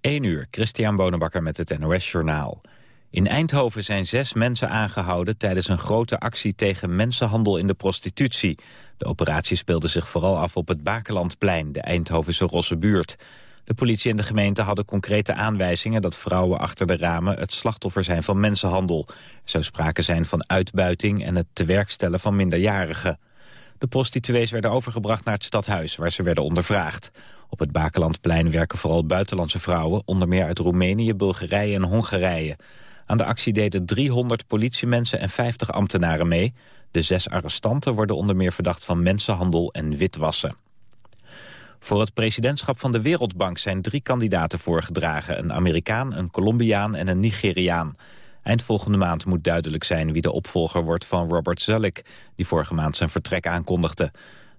1 uur, Christian Bonenbakker met het NOS Journaal. In Eindhoven zijn zes mensen aangehouden tijdens een grote actie tegen mensenhandel in de prostitutie. De operatie speelde zich vooral af op het Bakelandplein, de Eindhovense Rosse buurt. De politie en de gemeente hadden concrete aanwijzingen dat vrouwen achter de ramen het slachtoffer zijn van mensenhandel. Er zou sprake zijn van uitbuiting en het tewerkstellen van minderjarigen. De prostituees werden overgebracht naar het stadhuis waar ze werden ondervraagd. Op het Bakelandplein werken vooral buitenlandse vrouwen, onder meer uit Roemenië, Bulgarije en Hongarije. Aan de actie deden 300 politiemensen en 50 ambtenaren mee. De zes arrestanten worden onder meer verdacht van mensenhandel en witwassen. Voor het presidentschap van de Wereldbank zijn drie kandidaten voorgedragen. Een Amerikaan, een Colombiaan en een Nigeriaan. Eind volgende maand moet duidelijk zijn wie de opvolger wordt van Robert Zulik... die vorige maand zijn vertrek aankondigde.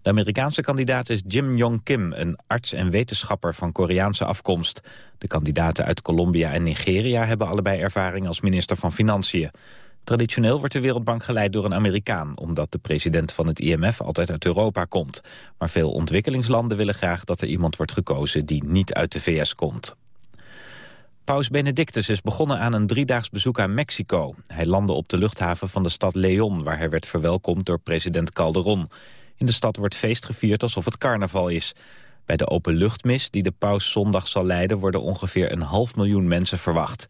De Amerikaanse kandidaat is Jim Yong Kim, een arts en wetenschapper van Koreaanse afkomst. De kandidaten uit Colombia en Nigeria hebben allebei ervaring als minister van Financiën. Traditioneel wordt de Wereldbank geleid door een Amerikaan... omdat de president van het IMF altijd uit Europa komt. Maar veel ontwikkelingslanden willen graag dat er iemand wordt gekozen... die niet uit de VS komt. Paus Benedictus is begonnen aan een driedaags bezoek aan Mexico. Hij landde op de luchthaven van de stad Leon... waar hij werd verwelkomd door president Calderon. In de stad wordt feest gevierd alsof het carnaval is. Bij de openluchtmis die de paus zondag zal leiden... worden ongeveer een half miljoen mensen verwacht.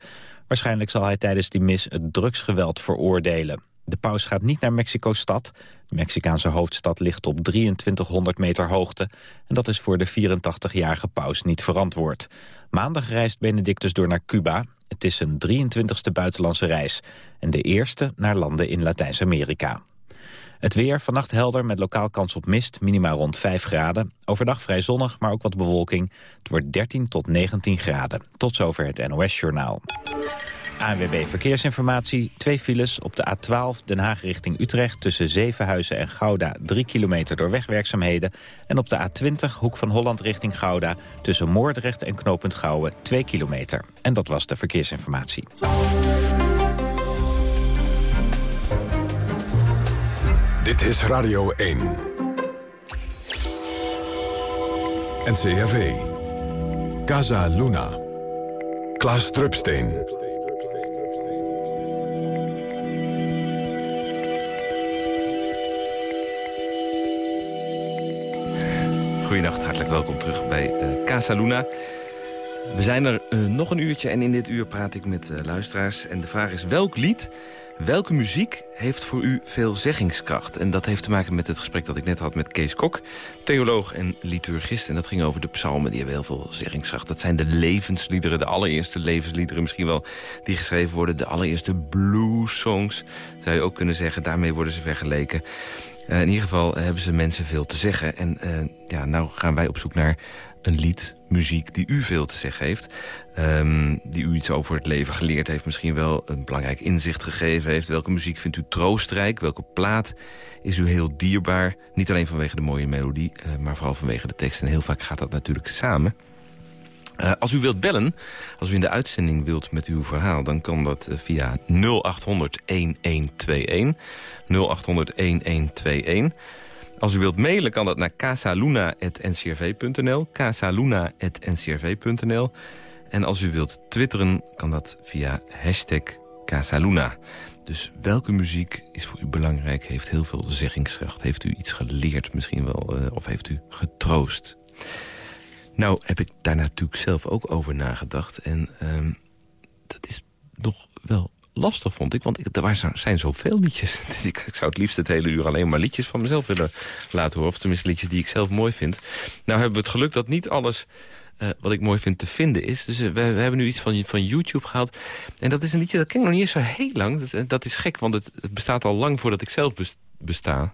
Waarschijnlijk zal hij tijdens die mis het drugsgeweld veroordelen. De paus gaat niet naar Mexico-stad. De Mexicaanse hoofdstad ligt op 2300 meter hoogte. En dat is voor de 84-jarige paus niet verantwoord. Maandag reist Benedictus door naar Cuba. Het is zijn 23e buitenlandse reis. En de eerste naar landen in Latijns-Amerika. Het weer, vannacht helder met lokaal kans op mist, minimaal rond 5 graden. Overdag vrij zonnig, maar ook wat bewolking. Het wordt 13 tot 19 graden. Tot zover het NOS-journaal. ANWB Verkeersinformatie. Twee files op de A12 Den Haag richting Utrecht... tussen Zevenhuizen en Gouda, 3 kilometer door wegwerkzaamheden. En op de A20 Hoek van Holland richting Gouda... tussen Moordrecht en Knopend Gouwen, 2 kilometer. En dat was de verkeersinformatie. Dit is Radio 1. NCRV. Casa Luna. Klaas Drupsteen. Goedenacht, hartelijk welkom terug bij uh, Casa Luna. We zijn er uh, nog een uurtje en in dit uur praat ik met uh, luisteraars. En de vraag is welk lied, welke muziek heeft voor u veel zeggingskracht? En dat heeft te maken met het gesprek dat ik net had met Kees Kok, theoloog en liturgist. En dat ging over de psalmen, die hebben heel veel zeggingskracht. Dat zijn de levensliederen, de allereerste levensliederen misschien wel... die geschreven worden, de allereerste blues songs, zou je ook kunnen zeggen. Daarmee worden ze vergeleken. Uh, in ieder geval hebben ze mensen veel te zeggen. En uh, ja, nou gaan wij op zoek naar een lied, muziek die u veel te zeggen heeft. Um, die u iets over het leven geleerd heeft. Misschien wel een belangrijk inzicht gegeven heeft. Welke muziek vindt u troostrijk? Welke plaat is u heel dierbaar? Niet alleen vanwege de mooie melodie, uh, maar vooral vanwege de tekst. En heel vaak gaat dat natuurlijk samen. Uh, als u wilt bellen, als u in de uitzending wilt met uw verhaal... dan kan dat uh, via 0800-1121. 0800-1121. Als u wilt mailen kan dat naar casaluna.ncrv.nl. casaluna.ncrv.nl. En als u wilt twitteren kan dat via hashtag Casaluna. Dus welke muziek is voor u belangrijk, heeft heel veel zeggingskracht. Heeft u iets geleerd misschien wel, uh, of heeft u getroost? Nou heb ik daar natuurlijk zelf ook over nagedacht. En um, dat is nog wel lastig, vond ik. Want er zijn zoveel liedjes. Dus ik, ik, zou het liefst het hele uur alleen maar liedjes van mezelf willen laten horen. Of tenminste liedjes die ik zelf mooi vind. Nou hebben we het geluk dat niet alles... Uh, wat ik mooi vind te vinden is. Dus uh, we, hebben nu iets van, van YouTube gehad. En dat is een liedje, dat ken ik nog niet eens zo heel lang. Dat, dat is gek, want het, bestaat al lang voordat ik zelf besta.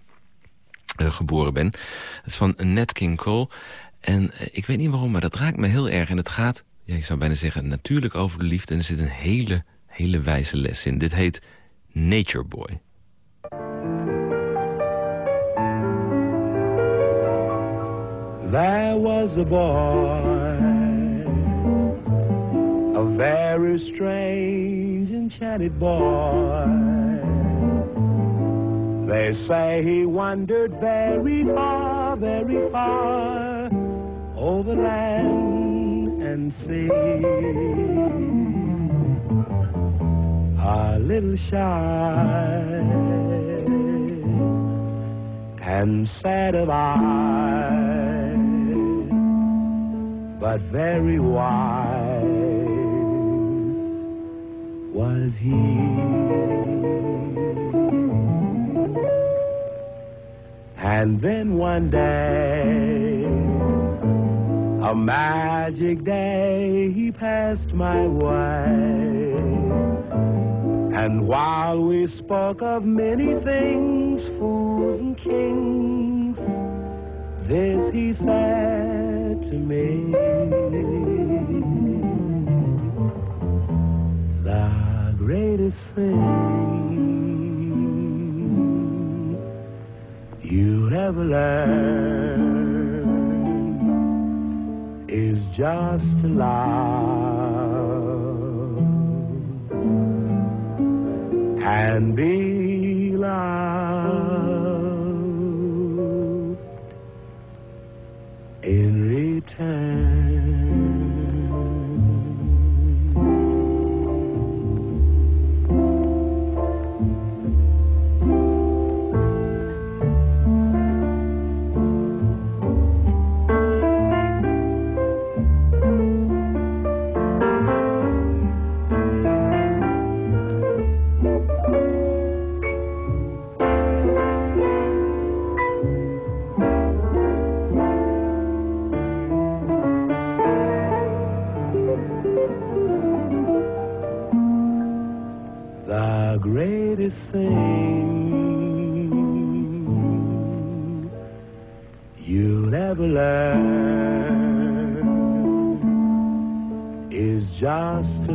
Geboren ben. Het is van Nat King Cole. En ik weet niet waarom, maar dat raakt me heel erg. En het gaat, ja, ik zou bijna zeggen, natuurlijk over de liefde. En er zit een hele hele wijze les in. Dit heet Nature Boy. There was a boy, a very strange enchanted boy. They say he wandered very far, very far over land and sea. A little shy and sad of eye, but very wise was he. And then one day, a magic day, he passed my way. And while we spoke of many things, fools and kings, this he said to me. The greatest thing you'll ever learn just love. And be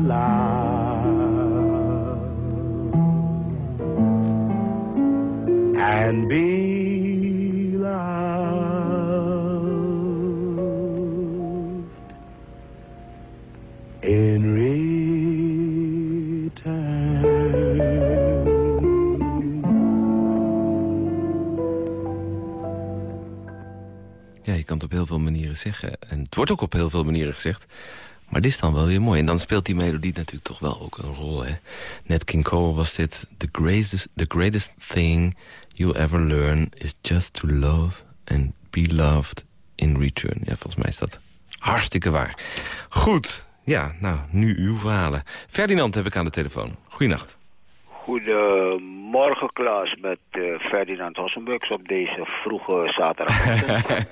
love and be return. Ja, je kan het op heel veel manieren zeggen. En het wordt ook op heel veel manieren gezegd. Maar dit is dan wel weer mooi. En dan speelt die melodie natuurlijk toch wel ook een rol. Hè? Net King Cole was dit. The greatest, the greatest thing you'll ever learn is just to love and be loved in return. Ja, volgens mij is dat hartstikke waar. Goed. Ja, nou, nu uw verhalen. Ferdinand heb ik aan de telefoon. Goeienacht. Goedemorgen Klaas met eh, Ferdinand Hossenbux op deze vroege zaterdag. Ben,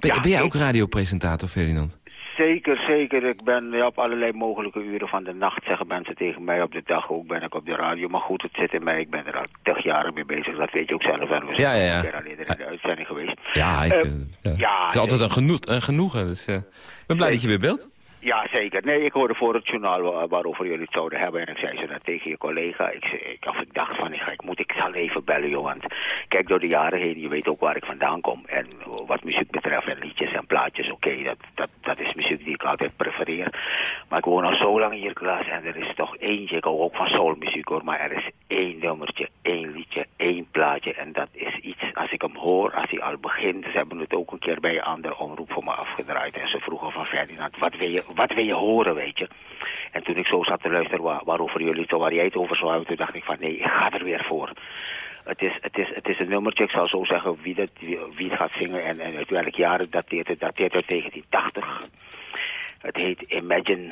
Ja, ben jij ook radiopresentator, Ferdinand? Zeker, zeker. Ik ben ja, op allerlei mogelijke uren van de nacht, zeggen mensen tegen mij. Op de dag ook ben ik op de radio. Maar goed, het zit in mij. Ik ben er al tig jaar mee bezig. Dat weet je ook zelf. En we zijn Ja, ja, ja. al eerder in de uitzending geweest. Ja, ik, Eh, eh, ja. ja, het is altijd nee. een, genoeg, een genoegen. Dus, eh, ik ben blij dat je weer belt. Ja, zeker. Nee, ik hoorde voor het journaal wa- waarover jullie het zouden hebben. En ik zei ze dat tegen je collega. Ik, zei, of ik dacht van, ik moet, ik zal even bellen, joh. Want kijk, door de jaren heen, je weet ook waar ik vandaan kom. En wat muziek betreft, en liedjes en plaatjes, oké, dat, dat, dat is muziek die ik altijd prefereer. Maar ik woon al zo lang hier, Klaas, en er is toch eentje. Ik hou ook van soulmuziek, hoor. Maar er is één nummertje, één liedje, één plaatje. En dat is iets, als ik hem hoor, als hij al begint. Ze hebben het ook een keer bij een andere omroep voor me afgedraaid. En ze vroegen van Ferdinand, wat wil je, wat wil je horen, weet je? En toen ik zo zat te luisteren waar, waarover jullie het, waar jij het over zou hebben, toen dacht ik van nee, ik ga er weer voor. Het is, het is, het is een nummertje, ik zal zo zeggen wie, dat, wie, wie het gaat zingen en, en uit welk jaar het dateert. Het dateert uit 1980. Het heet Imagine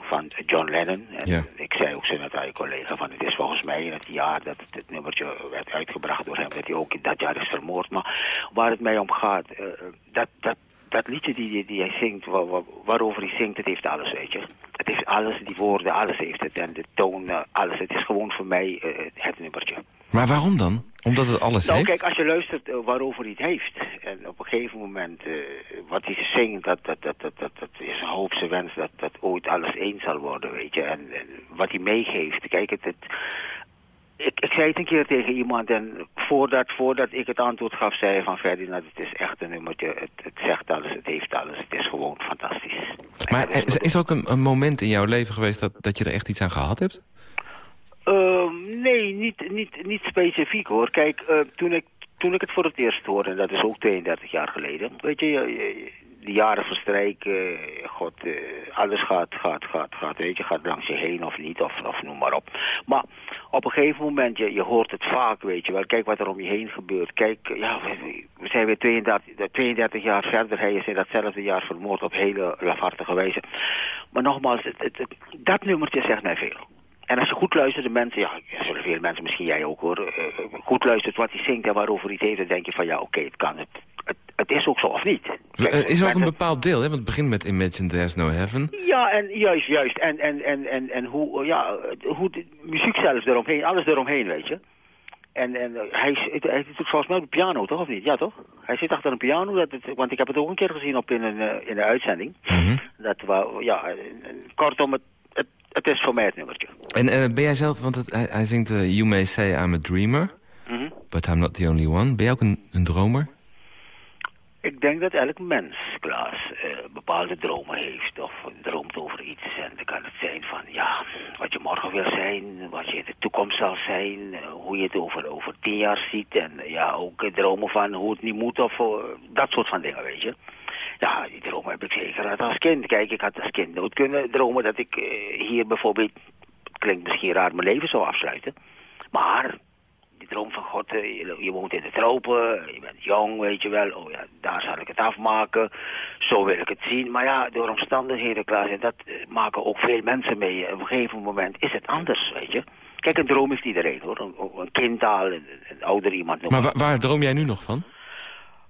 van John Lennon. En Ja. ik zei ook zo net aan je collega van het is volgens mij in het jaar dat het, het nummertje werd uitgebracht door hem, dat hij ook in dat jaar is vermoord. Maar waar het mij om gaat, eh, dat, dat, dat liedje die, die, hij zingt, wa- wa- waarover hij zingt, het heeft alles, weet je. Het heeft alles, die woorden, alles heeft het. En de toon, eh, alles. Het is gewoon voor mij eh, het nummertje. Maar waarom dan? Omdat het alles Nou, heeft? kijk, als je luistert eh, waarover hij het heeft. En op een gegeven moment, wat hij zingt, dat, dat, dat, dat, dat, dat is een hoopse wens dat dat ooit alles één zal worden, weet je. En, en wat hij meegeeft, kijk, het, het, ik, ik zei het een keer tegen iemand en voordat, voordat ik het antwoord gaf, zei hij van Ferdinand, het is echt een nummertje, het, het zegt alles, het heeft alles, het is gewoon fantastisch. Maar is, is er ook een, een moment in jouw leven geweest dat, dat je er echt iets aan gehad hebt? Ehm, nee, niet, niet, niet specifiek hoor. Kijk, eh, toen, ik, toen ik het voor het eerst hoorde, en dat is ook 32 jaar geleden. Weet je, je- je- de jaren verstrijken, god, eh, alles gaat, gaat, gaat, gaat, weet je, gaat langs je heen of niet, of, of noem maar op. Maar op een gegeven moment, je, je hoort het vaak, weet je wel, kijk wat er om je heen gebeurt. Kijk, ja, we, zijn weer 32, 32 jaar verder, hij is in datzelfde jaar vermoord op hele lafhartige wijze. Maar nogmaals, het, het, het- dat nummertje zegt mij veel. En als je goed luistert, de mensen, ja, zullen veel mensen, misschien jij ook hoor, eh, eh, goed luistert wat hij zingt en waarover hij het heeft, dan denk je van ja, oké, het kan. Het, het, het is ook zo of niet. Kijk, is ook een bepaald deel, hè? Want het begint met Imagine There's No Heaven. ja, en juist, juist. En, en, en, en, en hoe, ja, hoe de muziek zelfs eromheen, alles eromheen, weet je. En, en hij, is- hij zit volgens mij op de piano, toch? Of niet? Ja, toch? Hij zit achter een piano, dat het, want ik heb het ook een keer gezien op in een, eh, in een uitzending. Mhm. Dat we, ja, kortom, het, het, het is voor mij het nummertje. En eh, ben jij zelf, want het, hij, hij zingt eh, You May Say I'm a Dreamer, Mhm. but I'm not the only one. Ben jij ook een, een dromer? Ik denk dat elk mens, Klaas, eh, bepaalde dromen heeft of droomt over iets. En dan kan het zijn van, ja, wat je morgen wil zijn, wat je in de toekomst zal zijn, eh, hoe je het over, over tien jaar ziet. En eh, ja, ook dromen van hoe het niet moet of dat soort van dingen, weet je. Ja, die dromen heb ik zeker als kind. Kijk, ik had als kind nooit kunnen dromen dat ik hier bijvoorbeeld, het klinkt misschien raar, mijn leven zou afsluiten. Maar droom van God, je, je woont in de tropen, je bent jong, weet je wel. Oh ja, daar zal ik het afmaken. Zo wil ik het zien. Maar ja, door omstandigheden, Klaas, en dat eh, maken ook veel mensen mee. Op een gegeven moment is het anders, weet je. Kijk, een droom heeft iedereen, hoor. Een, een kind al, een, een ouder iemand. nog. Maar wa- waar droom jij nu nog van?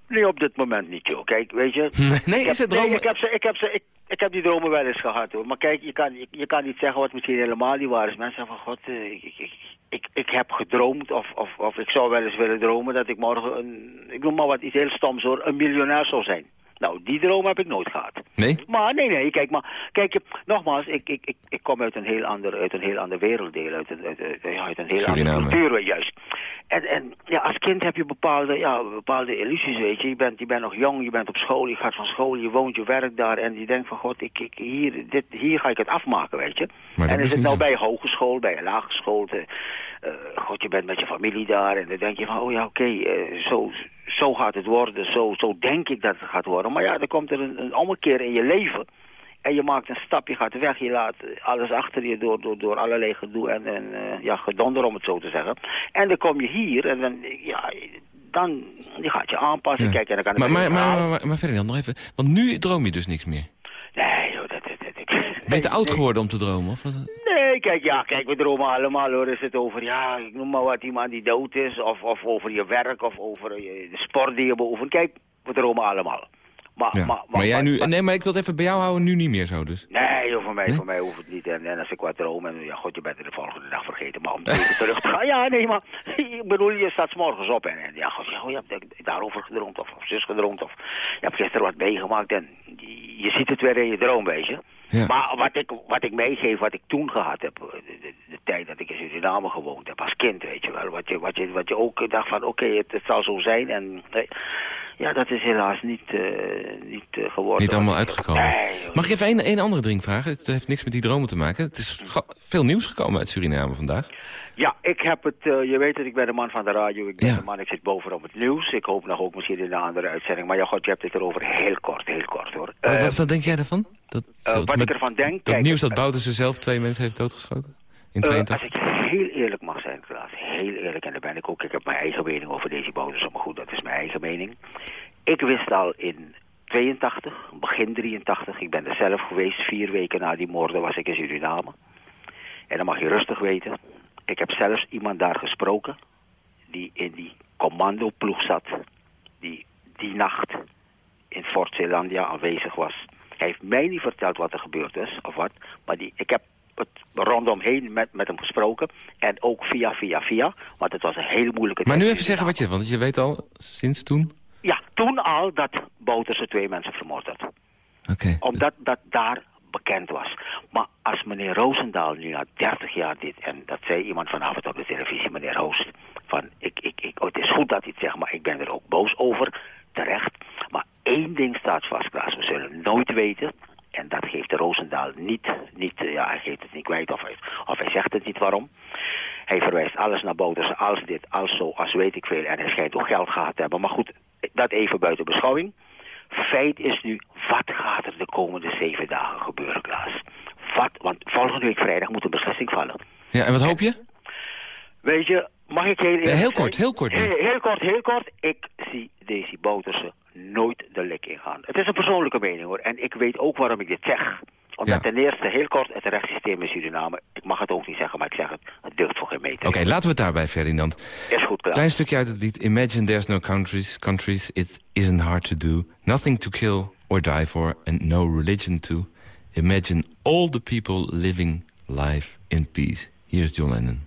Nee, op dit moment niet, joh. Kijk, weet je... Nee, nee, is het dromen... ik heb, ze, ik, heb ze, ik, ik heb die dromen wel eens gehad, hoor. Maar kijk, je kan, je, je kan niet zeggen wat misschien helemaal niet waar is. Mensen zeggen van, god, eh, ik, ik, ik, ik, heb gedroomd... Of, of, of ik zou wel eens willen dromen dat ik morgen... Een, ik noem maar wat iets heel stoms, hoor. Een miljonair zou zijn. Nou, die droom heb ik nooit gehad. Nee? Maar nee, nee, kijk, maar kijk, nogmaals, ik, ik, ik, ik kom uit een heel ander, uit een heel ander werelddeel, uit een, uit, uit- een heel Suriname. andere cultuur, juist. En, en ja, als kind heb je bepaalde, ja, bepaalde illusies, weet je. Je bent, je bent nog jong, je bent op school, je gaat van school, je woont, je werkt daar en je denkt van, god, ik, ik, hier, dit, hier ga ik het afmaken, weet je. En is het nou bij hogeschool, bij een te, eh, god, je bent met je familie daar en dan denk je van, oh ja, oké, eh, zo, zo gaat het worden, zo, zo denk ik dat het gaat worden. Maar ja, dan komt er een, een ommekeer in je leven. En je maakt een stap, je gaat weg, je laat alles achter je door, door, door allerlei gedoe en, en eh, ja, gedonder om het zo te zeggen. En dan kom je hier en dan, ja, dan je gaat je aanpassen. Ja. Kijk, en dan kan het Maar, maar, maar, verhaal- maar, maar Ferdinand, nog even. Want nu droom je dus niks meer. Nee, joh, dat, dat, dat, ik- Ben je te nee, oud nee. geworden om te dromen? Of wat? Nee, kijk, ja, kijk, we dromen allemaal hoor. Is het over, ja, ik noem maar wat, iemand die dood is, of, of over je werk, of over je, de sport die je beoefent. Kijk, we dromen allemaal. Maar, Ja. maar, Maar, jij nu... maar- nee, maar ik wil het even bij jou houden, nu niet meer zo dus. Nee, joh, voor mij, Nee? voor mij hoeft het niet. En, en als ik wat droom, en ja, god, je bent er de volgende dag vergeten. Maar om even terug te gaan, ja, nee, maar ik bedoel, je staat 's morgens op en, en ja, god, ja, oh, je hebt daarover gedroomd, of, of zus gedroomd, of je hebt gisteren wat meegemaakt en je, ziet het weer in je droom, weet je. Ja. Maar wat ik, wat ik meegeef, wat ik toen gehad heb, de, de, de tijd dat ik in Suriname gewoond heb als kind, weet je wel. Wat je, wat je, wat je ook dacht van, oké, het, het zal zo zijn. En nee, ja, dat is helaas niet, eh, niet eh, geworden. Niet allemaal uitgekomen. Nee. Mag ik even een, een andere ding vragen? Het heeft niks met die dromen te maken. Het is veel nieuws gekomen uit Suriname vandaag. Ja, ik heb het, eh, je weet het, ik ben de man van de radio, ik ben Ja. de man, ik zit bovenop het nieuws. Ik hoop nog ook misschien in een andere uitzending. Maar ja, god, je hebt het erover heel kort, heel kort hoor. Wat, wat, wat denk jij daarvan? Dat, wat met- ik ervan denk... dat kijk, nieuws dat Bouterse zelf twee mensen heeft doodgeschoten? In eh, 82? Heel eerlijk mag zijn, Klaas, heel eerlijk, en daar ben ik ook, ik heb mijn eigen mening over deze bonus, maar goed, dat is mijn eigen mening. Ik wist al in 82, begin 83, ik ben er zelf geweest, vier weken na die moorden was ik in Suriname. En dan mag je rustig weten, ik heb zelfs iemand daar gesproken die in die commandoploeg zat, die die nacht in Fort Zeelandia aanwezig was. Hij heeft mij niet verteld wat er gebeurd is, of wat, maar die, ik heb het rondomheen met, met hem gesproken. En ook via, via, via, want het was een hele moeilijke Maar nu even zeggen wat je... Want je weet al sinds toen... Ja, toen al dat Bouterse twee mensen vermoord had Oké. omdat dat daar bekend was. Maar als meneer Roosendaal nu na 30 jaar dit... en dat zei iemand vanavond op de televisie, meneer Hoost... van ik, ik, ik, oh, het is goed dat hij het zegt, maar ik ben er ook boos over. Terecht. Maar één ding staat vast, Klaas. We zullen nooit weten... en dat geeft de Roosendaal niet... niet eh, ja, hij geeft het niet kwijt of hij, of hij zegt het niet waarom... Hij verwijst alles naar Bouterse, als dit, als zo, als weet ik veel. En hij schijnt ook geld gehad te hebben. Maar goed, dat even buiten beschouwing. Feit is nu, wat gaat er de komende zeven dagen gebeuren, Klaas? Wat, want volgende week vrijdag moet een beslissing vallen. Ja, en wat hoop je? Weet je, mag ik heel heel kort, heel kort. Heel, heel kort, heel kort. Ik zie Daisy Bouterse nooit de lek in gaan. Het is een persoonlijke mening hoor. En ik weet ook waarom ik dit zeg. Omdat Ja. ten eerste, heel kort, het rechtssysteem in Suriname... ik mag het ook niet zeggen, maar ik zeg het, het durft voor geen meter. Oké, laten we het daarbij, Ferdinand. Is goed, klaar. Klein stukje uit het lied. Imagine there's no countries, countries. It isn't hard to do. Nothing to kill or die for. And no religion to. Imagine all the people living life in peace. Hier is John Lennon.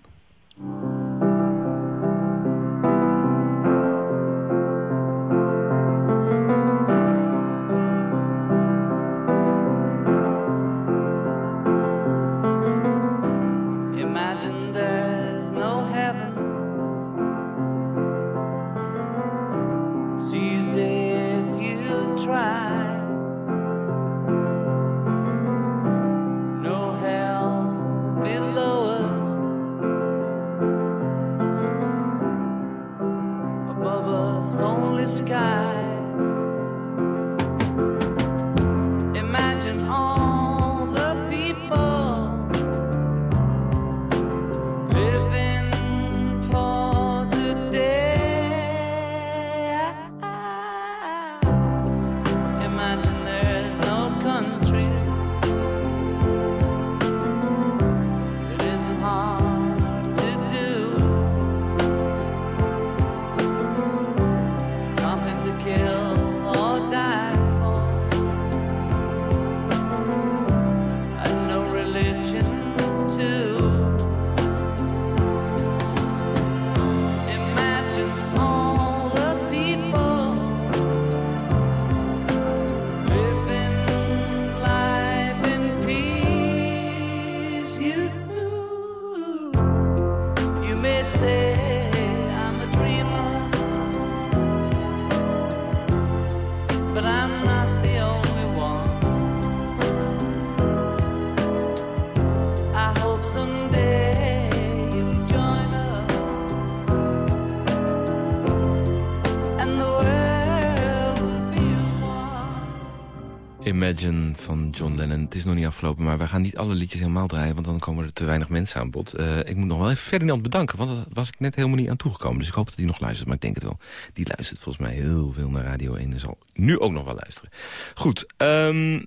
Van John Lennon. Het is nog niet afgelopen, maar wij gaan niet alle liedjes helemaal draaien... want dan komen er te weinig mensen aan bod. Eh, ik moet nog wel even Ferdinand bedanken, want daar was ik net helemaal niet aan toegekomen. Dus ik hoop dat hij nog luistert, maar ik denk het wel. Die luistert volgens mij heel veel naar Radio 1 en zal nu ook nog wel luisteren. Goed, ehm,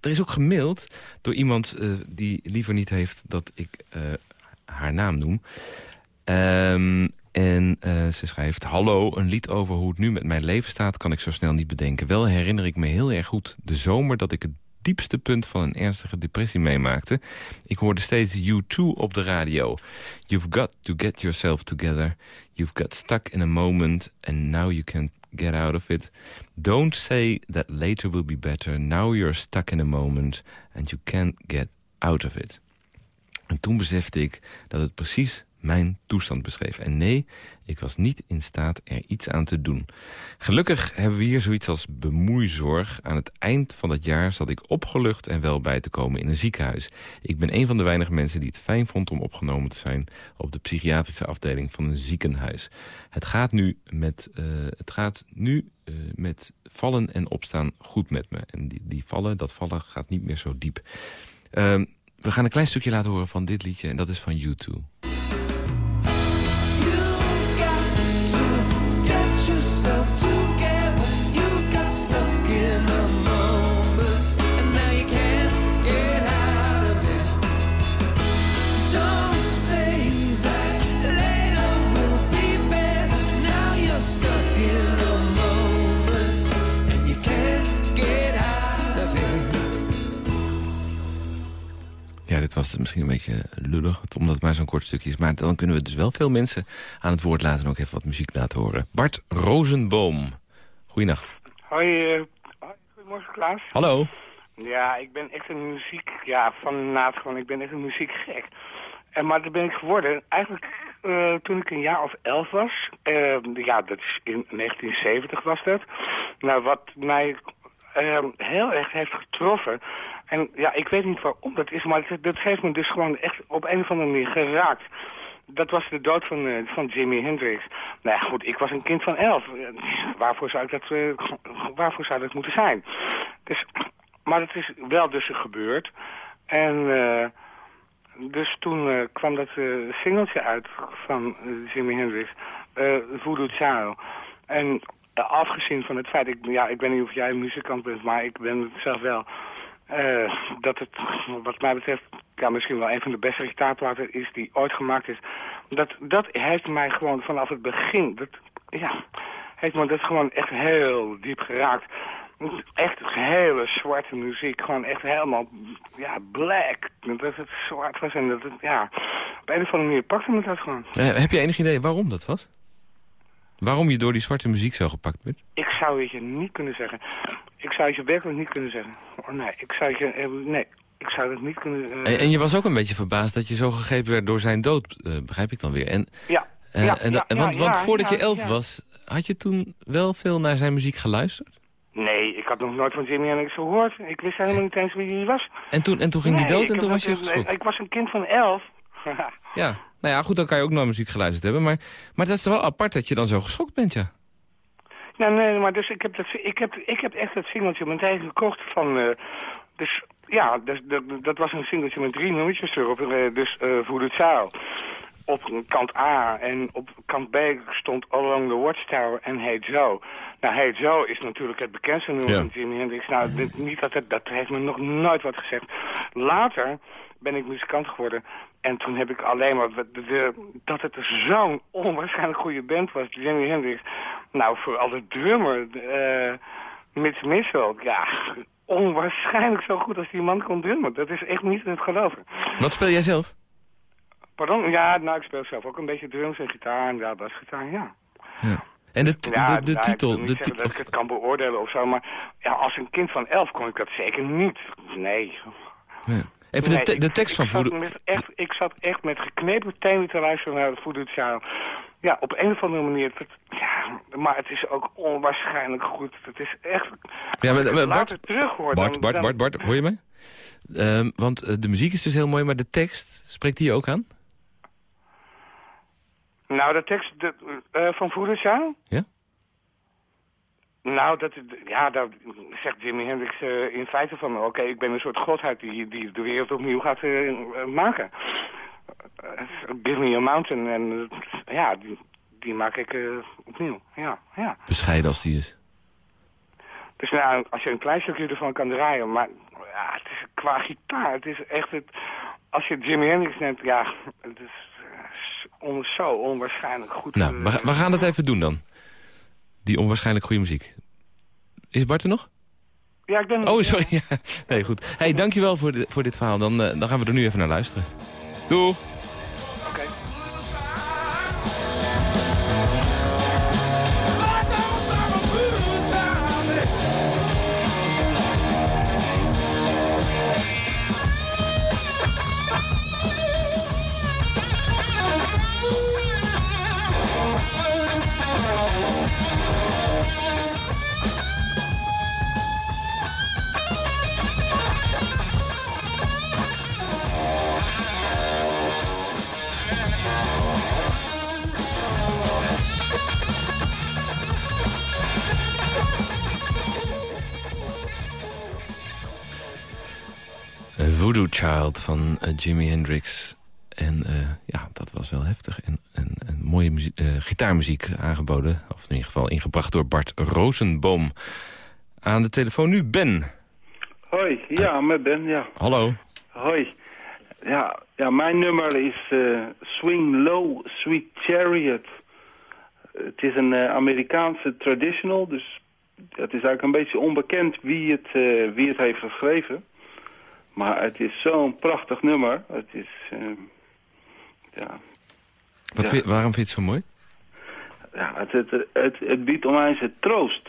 er is ook gemaild door iemand eh, die liever niet heeft dat ik eh, haar naam noem. Ehm, en eh, ze schrijft... Hallo, een lied over hoe het nu met mijn leven staat... kan ik zo snel niet bedenken. Wel herinner ik me heel erg goed de zomer... dat ik het diepste punt van een ernstige depressie meemaakte. Ik hoorde steeds U2 op de radio. You've got to get yourself together. You've got stuck in a moment... and now you can't get out of it. Don't say that later will be better. Now you're stuck in a moment... and you can't get out of it. En toen besefte ik dat het precies mijn toestand beschreef. En nee, ik was niet in staat er iets aan te doen. Gelukkig hebben we hier zoiets als bemoeizorg. Aan het eind van het jaar zat ik opgelucht en wel bij te komen in een ziekenhuis. Ik ben een van de weinige mensen die het fijn vond om opgenomen te zijn... op de psychiatrische afdeling van een ziekenhuis. Het gaat nu met, eh, het gaat nu, eh, met vallen en opstaan goed met me. En die, die vallen, dat vallen gaat niet meer zo diep. Ehm, we gaan een klein stukje laten horen van dit liedje en dat is van U2. Was misschien een beetje lullig, omdat het maar zo'n kort stukje is. Maar dan kunnen we dus wel veel mensen aan het woord laten... en ook even wat muziek laten horen. Bart Rozenboom. Goeienacht. Hoi, eh, goedemorgen Klaas. Hallo. Ja, ik ben echt een muziek, ja, van naad gewoon, ik ben echt een muziekgek. En, maar dat ben ik geworden, eigenlijk eh, toen ik een jaar of elf was, eh, ja, dat is in 1970 was dat. Nou, wat mij heel erg heeft getroffen, en ja, ik weet niet waarom dat is, maar dat, heeft me dus gewoon echt op een of andere manier geraakt. Dat was de dood van, eh, van Jimi Hendrix. Nou ja, goed, ik was een kind van elf. Waarvoor zou ik dat, eh, waarvoor zou dat moeten zijn? Dus maar het is wel dus gebeurd. En eh, dus toen kwam dat singeltje uit van Jimi Hendrix, Voodoo Child. En afgezien van het feit, ik, ja, ik weet niet of jij een muzikant bent, maar ik ben het zelf wel. Eh, dat het, wat mij betreft, ja, misschien wel een van de beste gitaarplaten is die ooit gemaakt is. Dat, dat heeft mij gewoon vanaf het begin, dat, ja, heeft me dat gewoon echt heel diep geraakt. Echt hele zwarte muziek, gewoon echt helemaal, ja, black. Dat het zwart was en dat het, ja, op een of andere manier pakte me dat gewoon. Eh, heb je enig idee waarom dat was? Waarom je door die zwarte muziek zo gepakt bent? Ik zou het je niet kunnen zeggen. Ik zou het je werkelijk niet kunnen zeggen. Oh, nee, ik zou je, eh, nee, ik zou het niet kunnen... eh, En, en je was ook een beetje verbaasd dat je zo gegrepen werd door zijn dood, eh, begrijp ik dan weer. En, ja, ja, en ja, want voordat je elf was, had je toen wel veel naar zijn muziek geluisterd? Nee, ik had nog nooit van Jimi Hendrix gehoord. Ik wist helemaal niet eens wie hij was. En toen, en toen ging Nee, die dood en toen was je dat- geschokt. Ik was een kind van elf. Ja, nou ja, goed, dan kan je ook naar muziek geluisterd hebben. Maar, maar dat is toch wel apart dat je dan zo geschokt bent, ja. Ja, nee, maar dus ik heb, dat, ik heb, ik heb echt dat singeltje meteen gekocht van... eh, dus ja, dus, dat, dat was een singeltje met drie nummertjes erop. eh, dus eh voor de zaal. Op kant A en op kant B stond Along the Watchtower en Hey Joe. Nou, Hey Joe is natuurlijk het bekendste nummer Ja. van Jimi Hendrix. Nou, dit- niet dat, het, dat heeft me nog nooit wat gezegd. Later ben ik muzikant geworden. En toen heb ik alleen maar... de- de- dat het zo'n onwaarschijnlijk goede band was, Jimi Hendrix. Nou, vooral de drummer, eh Mitch Mitchell. Ja, onwaarschijnlijk zo goed als die man kon drummen. Dat is echt niet te geloven. Wat speel jij zelf? Pardon? Ja, nou, ik speel zelf ook een beetje drums en gitaar en ja, basgitaar, ja. En de, Ja, de, de nou, titel... Ik De zeggen ti- dat ik het kan beoordelen of zo, maar ja, als een kind van elf kon ik dat zeker niet. Nee. ja. Even de, te- tekst van ik Voodoo... echt, ik zat echt met geknepen tenen te luisteren naar het Voodoo Child. Ja, op een of andere manier. Ja, maar het is ook onwaarschijnlijk goed. Het is echt... Ja, maar, maar Bart, later terug hoor, Bart, dan- Bart, dan- Bart, Bart, hoor je mij? Ehm, want eh, de muziek is dus heel mooi, maar de tekst, spreekt die je ook aan? Nou, de tekst de, eh, van Voodoo Child? Ja? Nou, dat, ja, daar zegt Jimi Hendrix eh, in feite van... oké, ik ben een soort godheid die, die de wereld opnieuw gaat eh, eh, maken. Eh, give me a mountain. En eh, ja, die, die maak ik eh, opnieuw. Ja, ja. Bescheiden als die is. Dus nou, als je een klein stukje ervan kan draaien... maar ja, het is qua gitaar. Het is echt het... Als je Jimi Hendrix neemt, ja... Het is eh, on, zo onwaarschijnlijk goed. Nou, eh, we, we gaan dat even doen dan. Die onwaarschijnlijk goede muziek. Is Bart er nog? Ja, ik ben... Oh, sorry. Ja. Nee, goed. hey, dankjewel voor, di- voor dit verhaal. Dan, eh, dan gaan we er nu even naar luisteren. Doeg! Voodoo Child van eh, Jimi Hendrix. En eh, ja, dat was wel heftig. En, en, en mooie eh, gitaarmuziek aangeboden. Of in ieder geval ingebracht door Bart Rozenboom. Aan de telefoon nu Ben. Hoi, ja, met Ben, ja. Hallo. Hoi. Ja, ja mijn nummer is Swing Low, Sweet Chariot. Het is een Amerikaanse traditional, dus het is eigenlijk een beetje onbekend wie het, wie het heeft geschreven. Maar het is zo'n prachtig nummer. Het is, eh, ja, Wat Ja. vind je- waarom vind je het zo mooi? ja, het, het, het, het biedt onwijs het troost.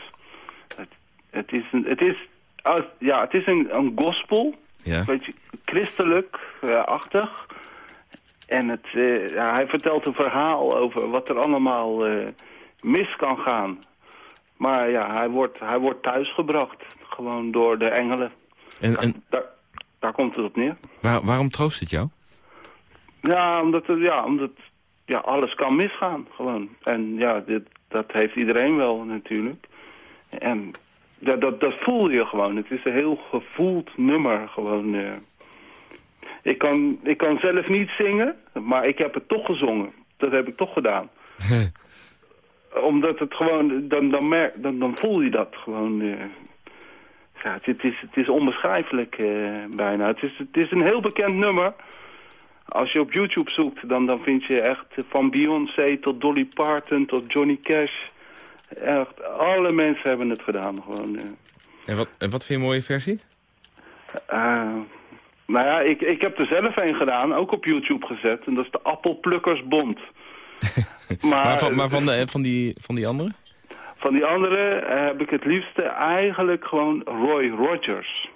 Het, het is, een, het is, ja, het is een, een gospel, Ja. een beetje christelijk-achtig. en het, eh, ja, hij vertelt een verhaal over wat er allemaal eh, mis kan gaan. Maar ja, hij wordt, hij wordt thuisgebracht, gewoon door de engelen. En, en Daar, daar komt het op neer. waar- waarom troost het jou? Ja, omdat, ja, omdat ja, alles kan misgaan, gewoon. En ja, dit, dat heeft iedereen wel natuurlijk. En ja, dat, dat voel je gewoon. Het is een heel gevoeld nummer gewoon. eh. Ik, kan, ik kan zelf niet zingen, maar ik heb het toch gezongen. Dat heb ik toch gedaan. Omdat het gewoon, dan, dan, merk, dan, dan voel je dat gewoon. eh. Ja, het, het is, het is onbeschrijfelijk eh, bijna. Het is, het is een heel bekend nummer. Als je op YouTube zoekt, dan, dan vind je echt van Beyoncé tot Dolly Parton tot Johnny Cash. Echt, alle mensen hebben het gedaan gewoon. eh. En wat, en wat vind je een mooie versie? Eh, nou ja, ik, ik heb er zelf een gedaan, ook op YouTube gezet. En dat is de Appelplukkersbond. maar Maar, van, maar van, de, van, die, van die andere? Van die andere eh, heb ik het liefste eigenlijk gewoon Roy Rogers.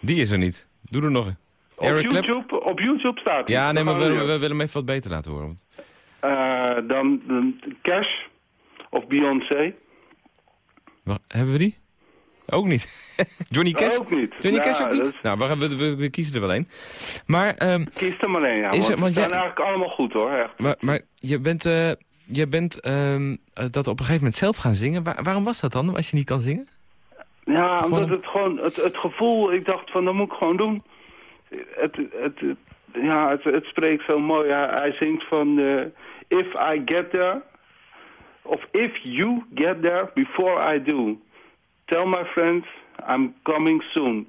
Die is er niet. Doe er nog een. Op Clap- YouTube, op YouTube staat hij. Ja, nee, maar we, willen hem even wat beter laten horen. want- Eh, dan, dan Cash of Beyoncé. Wacht, hebben we die? Ook niet. Johnny Cash? Ook niet. Johnny Ja, Cash ook niet? is- Nou, we, we, we, kiezen er wel één. Maar, ehm, Kies er maar één, ja. Is er- want ze zijn jij- eigenlijk allemaal goed, hoor. Echt. maar, maar je bent, eh, je bent ehm, eh, dat op een gegeven moment zelf gaan zingen. Waar- waarom was dat dan, als je niet kan zingen? Ja, Gewoon omdat een- het gewoon, het, het gevoel, ik dacht van, dat moet ik gewoon doen. Het, het, het- ja, het, het spreekt zo mooi. Hij, hij zingt van, eh, if I get there, of if you get there before I do. Tell my friends, I'm coming soon.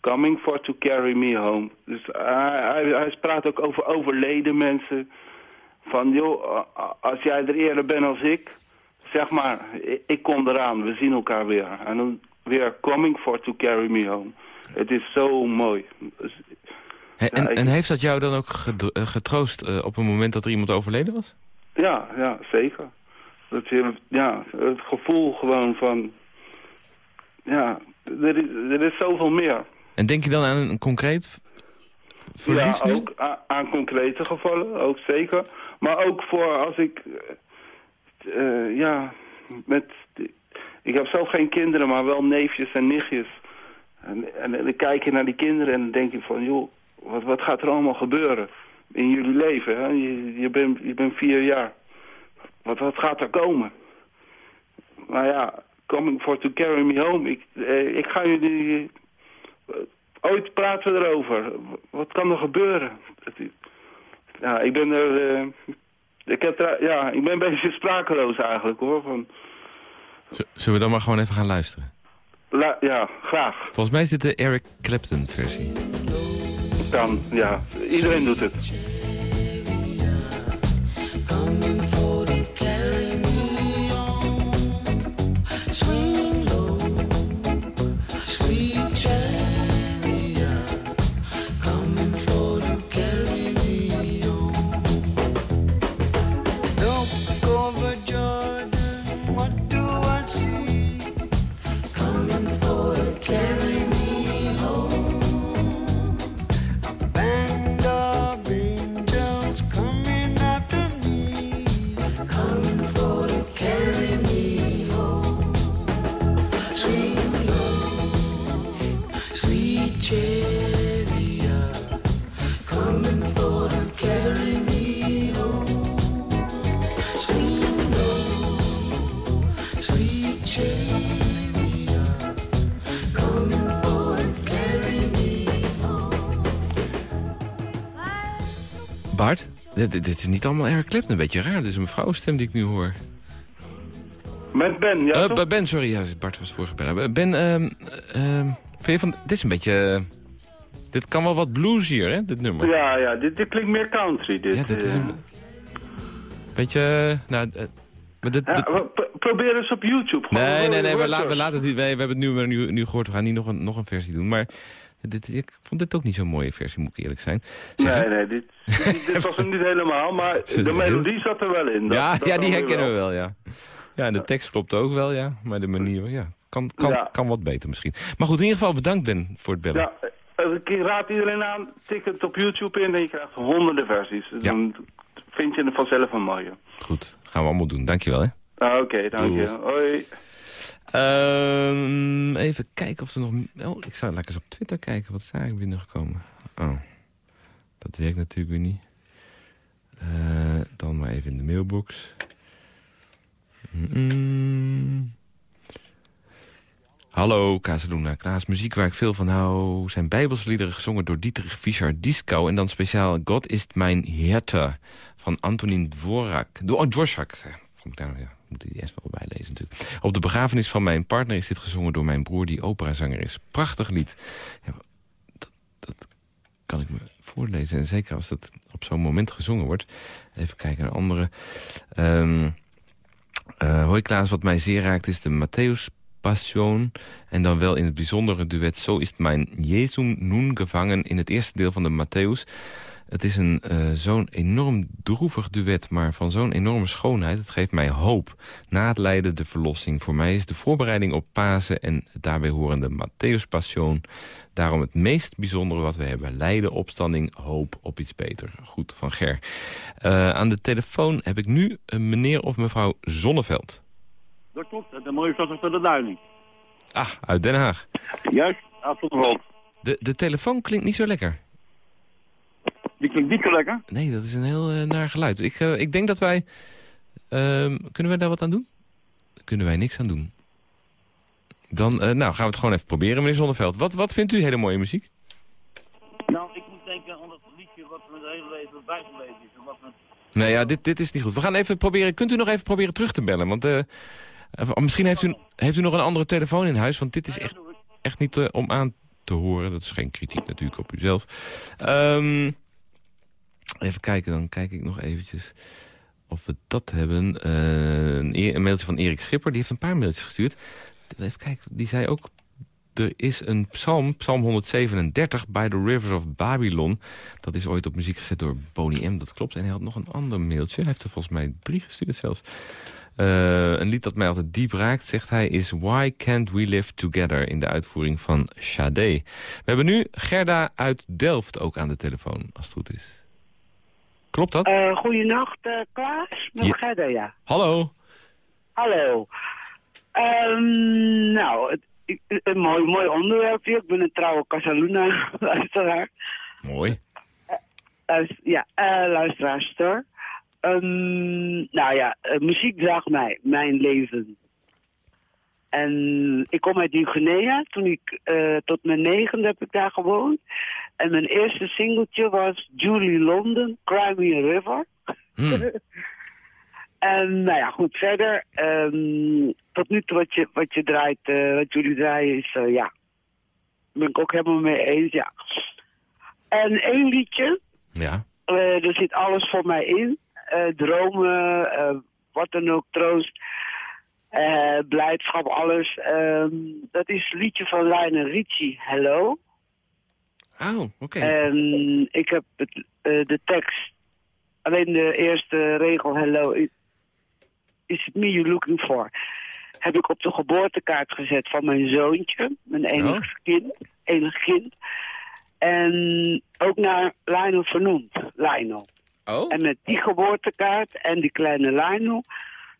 Coming for to carry me home. Dus hij, hij, hij praat ook over overleden mensen. Van, joh, als jij er eerder bent als ik, zeg maar, ik, kom eraan, we zien elkaar weer. En dan weer coming for to carry me home. Het is zo mooi. Dus, en, Ja, ik- en heeft dat jou dan ook eh, getroost eh, op een moment dat er iemand overleden was? ja, ja, zeker. Dat je, ja, het gevoel gewoon van, ja, er is, er is zoveel meer. En denk je dan aan een concreet verlies ja, nu? ook aan concrete gevallen, ook zeker. Maar ook voor als ik, eh, eh, ja, met, ik heb zelf geen kinderen, maar wel neefjes en nichtjes. En, en, en dan kijk naar die kinderen en dan denk je van, joh, wat, wat gaat er allemaal gebeuren in jullie leven? Je, je bent je bent vier jaar. Wat, wat gaat er komen? Nou ja, coming for to carry me home. Ik, eh, ik ga jullie... ooit praten we erover. Wat kan er gebeuren? Ja, ik ben er... eh, ik, heb ja, ik ben een beetje sprakeloos eigenlijk hoor. Van, Zullen we dan maar gewoon even gaan luisteren? la, ja, graag. Volgens mij is dit de Eric Clapton versie. Kan, ja. Iedereen doet het. Dit, is niet allemaal Eric Clapton. Een beetje raar. Dit is een vrouwenstem die ik nu hoor. Met Ben, ja Eh, toch? Ben, sorry. Ja, Bart was vorige bijna. Ben, ehm, ehm, vind je van... Dit is een beetje... eh, dit kan wel wat bluesier, hè, dit nummer. Ja, ja, dit, dit klinkt meer country. Dit, Ja, dit is eh. een... Beetje... eh, nou, eh, maar dit, we- probeer eens op YouTube. gewoon nee, nee, nee. We, Roy la- we, laten het, wij, we hebben het nu, nu, nu gehoord. We gaan niet nog een, nog een versie doen. Maar dit, ik vond dit ook niet zo'n mooie versie, moet ik eerlijk zijn. Zeg, Nee, nee, dit, dit, dit was hem niet helemaal, maar de melodie zat er wel in. Dat- ja, dat ja, die herkennen we wel, ja. Ja, en de tekst klopt ook wel, ja. Maar de manier, ja, kan, kan, Ja. kan wat beter misschien. Maar goed, in ieder geval bedankt Ben voor het bellen. Ja, eh, ik raad iedereen aan, tik het op YouTube in en je krijgt honderden versies. Dan vind je het vanzelf een mooie. Goed, gaan we allemaal doen. Dankjewel, hè. Ah, Oké, dank je. Doeg. Hoi. Ehm, even kijken of er nog... Oh, ik zou lekker eens op Twitter kijken. Wat is daar eigenlijk binnengekomen? Oh, dat werkt natuurlijk weer niet. Eh, dan maar even in de mailbox. Hallo, Casaluna. Klaas, muziek waar ik veel van hou... zijn bijbelsliederen gezongen door Dietrich Fischer-Dieskau... en dan speciaal God is mijn Hirte van Antonin Dvorak. Oh, Dvorak. zeg. Kom ik daar, ja, moet hij eerst wel bijlezen natuurlijk. Op de begrafenis van mijn partner is dit gezongen door mijn broer... die operazanger is. Prachtig lied. Dat, dat kan ik me voorlezen. En zeker als dat op zo'n moment gezongen wordt. Even kijken naar andere... Eh, hoi Klaas, wat mij zeer raakt is de Matthäus Passion. En dan wel in het bijzondere duet Zo is mijn Jezus nun gevangen in het eerste deel van de Matthäus. Het is een eh, zo'n enorm droevig duet, maar van zo'n enorme schoonheid. Het geeft mij hoop. Na het lijden de verlossing. Voor mij is de voorbereiding op Pasen en het daarbij horende Matthäus Passion. Daarom het meest bijzondere wat we hebben. Lijden, opstanding, hoop op iets beter. Goed, van Ger. Eh, aan de telefoon heb ik nu een meneer of mevrouw Zonneveld. Dat klopt, de mooie stad achter de duining. Ah, uit Den Haag. Juist, Apeldoorn. De, de telefoon klinkt niet zo lekker. Die klinkt niet zo lekker. Nee, dat is een heel eh, naar geluid. Ik, eh, ik denk dat wij... ehm, kunnen wij daar wat aan doen? Daar kunnen wij niks aan doen. Dan eh, nou, gaan we het gewoon even proberen, meneer Zonneveld. Wat, wat vindt u hele mooie muziek? Nou, ik moet denken aan dat liedje wat me het hele leven bijgebleven is. En wat me... Nee, ja, dit, dit is niet goed. We gaan even proberen... Kunt u nog even proberen terug te bellen? Want eh, eh, misschien heeft u, heeft u nog een andere telefoon in huis. Want dit is echt, echt niet om aan te horen. Dat is geen kritiek natuurlijk op uzelf. Ehm, even kijken, dan kijk ik nog eventjes of we dat hebben. Eh, een, e- een mailtje van Erik Schipper. Die heeft een paar mailtjes gestuurd. Even kijken, die zei ook... Er is een psalm, psalm 137, By the Rivers of Babylon. Dat is ooit op muziek gezet door Boney M, dat klopt. En hij had nog een ander mailtje. Hij heeft er volgens mij drie gestuurd zelfs. Eh, een lied dat mij altijd diep raakt, zegt hij, is Why Can't We Live Together in de uitvoering van Sade. We hebben nu Gerda uit Delft ook aan de telefoon, als het goed is. Klopt dat? Uh, goedenacht, uh, Klaas. Met Ja. Gerda, ja. Hallo. Hallo. Ehm, nou, een mooi, mooi onderwerpje. Ik ben een trouwe Casaluna-luisteraar. Mooi. Luister- ja, eh luisteraarster. Ehm, nou ja, eh, muziek draagt mij, mijn leven. En ik kom uit Nieuw-Guinea. Toen ik eh, tot mijn negende heb ik daar gewoond. En mijn eerste singeltje was Julie London, Cry Me a River. Hmm. En nou ja, goed, verder. ehm, tot nu toe wat je, wat je draait, eh, wat jullie draaien is, eh, ja. Ben ik ook helemaal mee eens, ja. En één liedje, Ja. eh, er zit alles voor mij in. Dromen, wat dan ook, troost, blijdschap, alles. Ehm, dat is het liedje van Lionel Richie, Hello. Oh, oké. En ik heb het, eh, de tekst, alleen de eerste regel, hello, is, it me you looking for? Heb ik op de geboortekaart gezet van mijn zoontje, mijn enige Oh. kind, enig kind. En ook naar Lionel vernoemd, Lionel. Oh? En met die geboortekaart en die kleine Lionel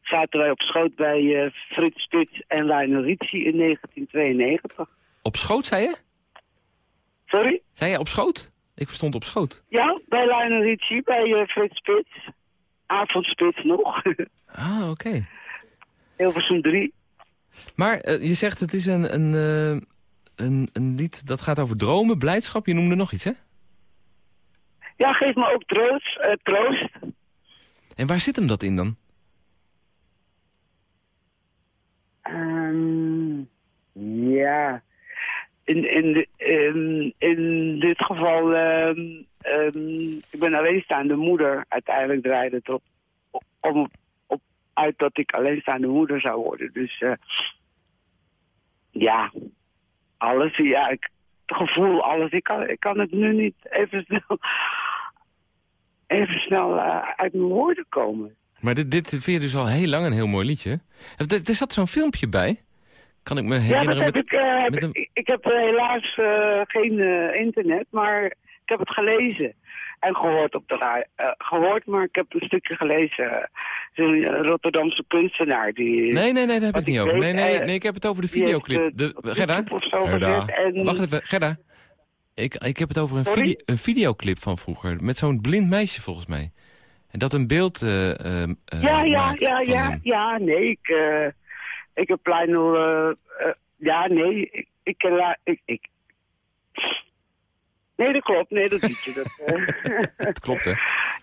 zaten wij op schoot bij eh, Frits Spits en Lionel Ritchie in 1992. Op schoot, zei je? Sorry? Zei je op schoot? Ik verstond op schoot. Ja, bij Lionel Ritchie, bij eh, Frits Spits. Avondspits nog. Ah, oké. Hilversum 3. Maar eh, je zegt het is een, een, eh, een, een lied dat gaat over dromen, blijdschap. Je noemde nog iets, hè? Ja, geef me ook troost. troost. En waar zit hem dat in dan? Ehm, ja. In, in, de, in, dit geval, ehm, ehm, ik ben alleenstaande moeder. Uiteindelijk draaide het erop om, op, op, uit dat ik alleenstaande moeder zou worden. Dus eh, ja, alles. Ja, ik, het gevoel, alles. Ik kan, ik kan het nu niet even snel, even snel eh, uit mijn woorden komen. Maar dit, dit vind je dus al heel lang een heel mooi liedje. Er- er zat zo'n filmpje bij. Kan ik me Ja, dat herinneren heb met... ik, eh, heb met ik, een- ik heb eh, helaas eh, geen eh, internet, maar ik heb het gelezen. En gehoord op de eh, gehoord, maar ik heb een stukje gelezen. Zo'n eh, Rotterdamse kunstenaar die... Nee, nee, nee, daar heb ik niet ik over. Nee, nee, eh, nee, ik heb het over de videoclip. eh, De, Gerda? YouTube of zo Gerda. Wacht even, Gerda. Ik, ik heb het over een, video, een videoclip van vroeger. Met zo'n blind meisje volgens mij. En dat een beeld eh, eh, eh, ja, ja, maakt ja, van ja, hem. ja, nee, ik, eh, ik heb Lionel, eh, eh, Ja, nee, ik, ik ken ik, ik. Nee, dat klopt. Nee, dat liedje. Dat, eh, Het klopt, hè?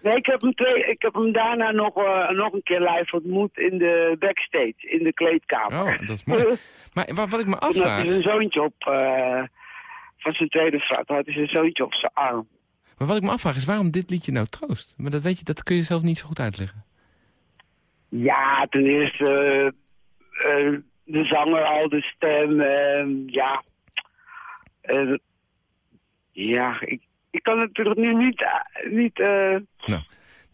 nee, ik heb, hem twee, ik heb hem daarna nog, nog een keer live ontmoet in de backstage, in de kleedkamer. Oh, dat is mooi. Maar wa- wat ik me Toen had afvraag... hij zijn zoontje op, van zijn tweede vrouw, toen had hij zijn zoontje op zijn arm. Maar wat ik me afvraag is waarom dit liedje nou troost? Maar dat weet je, dat kun je zelf niet zo goed uitleggen. Ja, ten eerste eh, de zanger al, de stem, ja. Eh, ja, ik, ik kan het natuurlijk nu niet... eh, niet eh, Nou,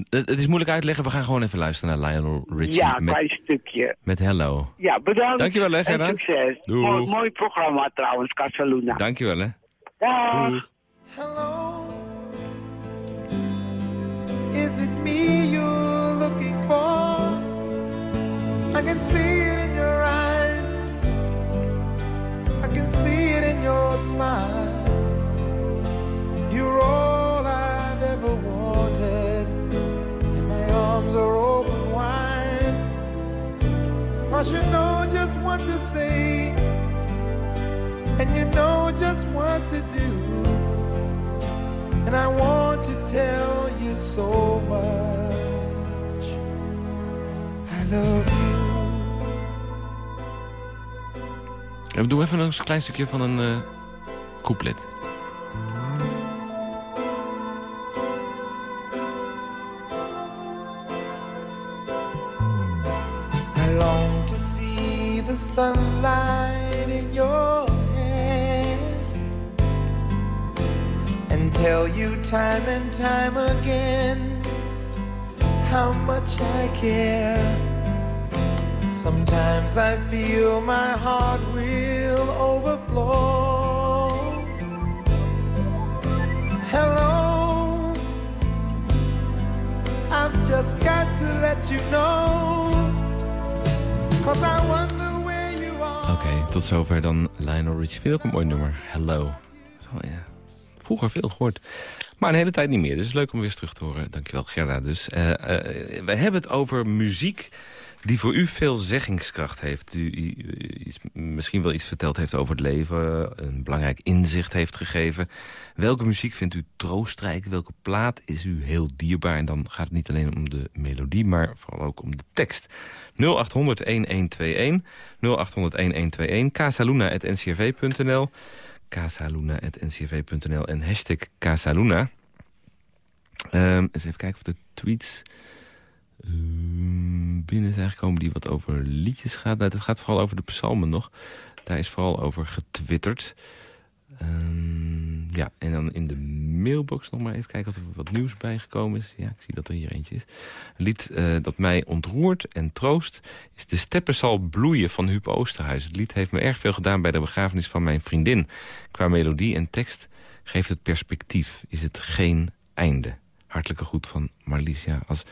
het, het is moeilijk uitleggen. We gaan gewoon even luisteren naar Lionel Richie ja, een met, klein stukje. met Hello. Ja, bedankt. Dankjewel, hè, Gerda. succes. Doeg. Mooi, mooi programma trouwens, Casaluna. Dankjewel, hè. Dag. Doeg. Hello, is it me you're looking for? I can see it your smile. You're all I've ever wanted, and my arms are open wide. Cause you know just what to say, and you know just what to do. And I want to tell you so much. I love you. We doen even een klein stukje van een eh couplet. I long to see the sunlight in your hair and tell you time and time again how much I care. Sometimes I feel my heart will overflow. Hello, I've just got to let you know. Cause I wonder where you are. Oké, tot zover dan Lionel Richie. Vind ook een nummer? Hello. Oh, ja. Vroeger veel gehoord. Maar een hele tijd niet meer. Dus leuk om weer eens terug te horen. Dankjewel, Gerda. Dus, eh, wij hebben het over muziek die voor u veel zeggingskracht heeft. U, misschien wel iets verteld heeft over het leven. Een belangrijk inzicht heeft gegeven. Welke muziek vindt u troostrijk? Welke plaat is u heel dierbaar? En dan gaat het niet alleen om de melodie, maar vooral ook om de tekst. 0800-1121, 0800-1121, casaluna.ncrv.nl, casaluna.ncrv.nl en hashtag Casaluna. Ehm, eens even kijken of de tweets binnen zijn gekomen die wat over liedjes gaat. Nou, dat gaat vooral over de psalmen nog. Daar is vooral over getwitterd. Ehm, ja, en dan in de mailbox nog maar even kijken of er wat nieuws bijgekomen is. Ja, ik zie dat er hier eentje is. Een lied eh, dat mij ontroert en troost is De Steppen zal bloeien van Huub Oosterhuis. Het lied heeft me erg veel gedaan bij de begrafenis van mijn vriendin. Qua melodie en tekst geeft het perspectief. Is het geen einde. Hartelijke groet van Marlies. Ja, als,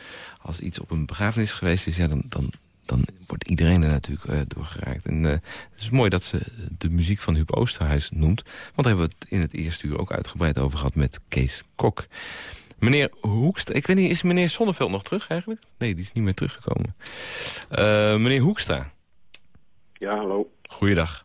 als iets op een begrafenis geweest is, ja, dan, dan, dan wordt iedereen er natuurlijk eh, door geraakt. En eh, het is mooi dat ze de muziek van Huub Oosterhuis noemt. Want daar hebben we het in het eerste uur ook uitgebreid over gehad met Kees Kok. Meneer Hoekstra, ik weet niet, is meneer Sonneveld nog terug eigenlijk? Nee, die is niet meer teruggekomen. Eh, meneer Hoekstra, Ja, hallo. goeiedag.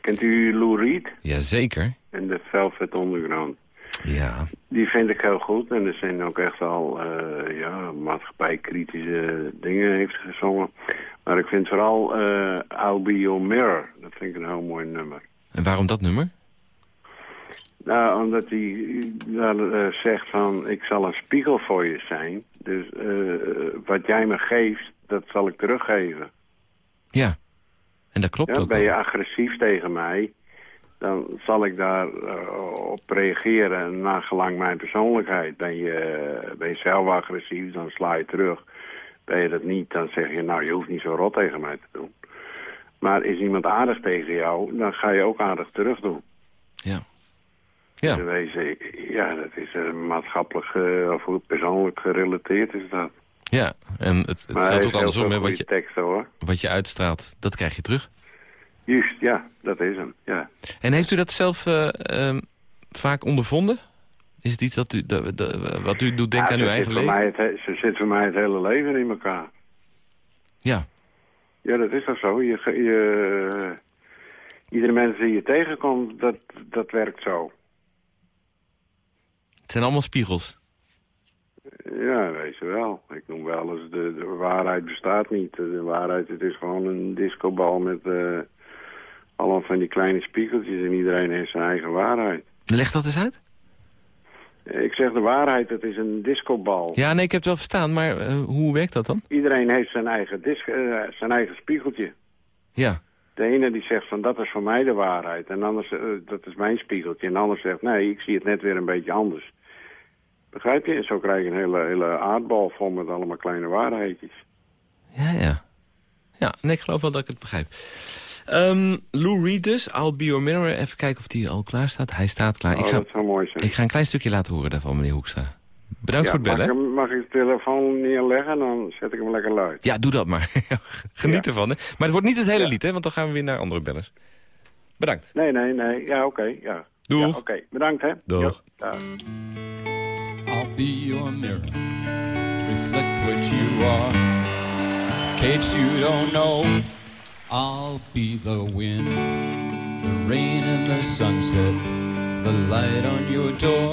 Kent u Lou Reed Jazeker. en de Velvet Underground? Ja. Die vind ik heel goed en er zijn ook echt al eh ja, maatschappijkritische dingen heeft gezongen. Maar ik vind vooral eh I'll Be Your Mirror, dat vind ik een heel mooi nummer. En waarom dat nummer? Nou, omdat hij daar eh, zegt van ik zal een spiegel voor je zijn. Dus wat jij me geeft, dat zal ik teruggeven. Ja. En dat klopt Ja, ook ben je agressief tegen mij, dan zal ik daar eh, op reageren naar gelang mijn persoonlijkheid. Ben je, ben je zelf agressief, dan sla je terug. Ben je dat niet, dan zeg je, nou, je hoeft niet zo rot tegen mij te doen. Maar is iemand aardig tegen jou, dan ga je ook aardig terug doen. Ja. Ja. In wezen, ja, dat is eh, maatschappelijk eh, of persoonlijk gerelateerd is dat. Ja, en het, het heeft ook andersom. Wat je, teksten hoor. wat je uitstraalt, dat krijg je terug. Juist, ja, dat is hem, ja. En heeft u dat zelf eh, ehm, vaak ondervonden? Is het iets dat u, dat- dat- wat u doet denken Ja, aan uw eigen leven? Mij het, zo zit voor mij het hele leven in elkaar. Ja. Ja, dat is toch zo. Je, je, Iedere mens die je tegenkomt, dat, dat werkt zo. Het zijn allemaal spiegels. Ja, weet je wel. Ik noem wel eens, de, de waarheid bestaat niet. De waarheid, het is gewoon een discobal met eh allemaal van die kleine spiegeltjes en iedereen heeft zijn eigen waarheid. Leg dat eens uit. Ik zeg de waarheid, het is een discobal. Ja, nee, ik heb het wel verstaan, maar eh, hoe werkt dat dan? Iedereen heeft zijn eigen, eh, zijn eigen spiegeltje. Ja. De ene die zegt van dat is voor mij de waarheid en anders eh, dat is mijn spiegeltje. En de ander zegt nee, ik zie het net weer een beetje anders. Begrijp je? En zo krijg je een hele, hele aardbal vol met allemaal kleine waarheidjes. Ja, ja. Ja, nee, ik geloof wel dat ik het begrijp. Ehm, Lou Reed dus, I'll Be Your Mirror. Even kijken of die al klaar staat. Hij staat klaar. ik, Oh, ga, dat zou mooi zijn. ik ga een klein stukje laten horen daarvan, meneer Hoekstra. Bedankt Ja, voor het bellen. Mag ik, mag ik de telefoon neerleggen, dan zet ik hem lekker luid. Ja, doe dat maar. Geniet ervan. Hè. Maar het wordt niet het hele lied, hè, want dan gaan we weer naar andere bellers. Bedankt. Nee, nee, nee. Ja, oké. ja. Doeg. Ja, oké. Bedankt, hè. Doeg. Dag. I'll be your mirror, reflect what you are. Case you don't know, I'll be the wind, the rain and the sunset, the light on your door.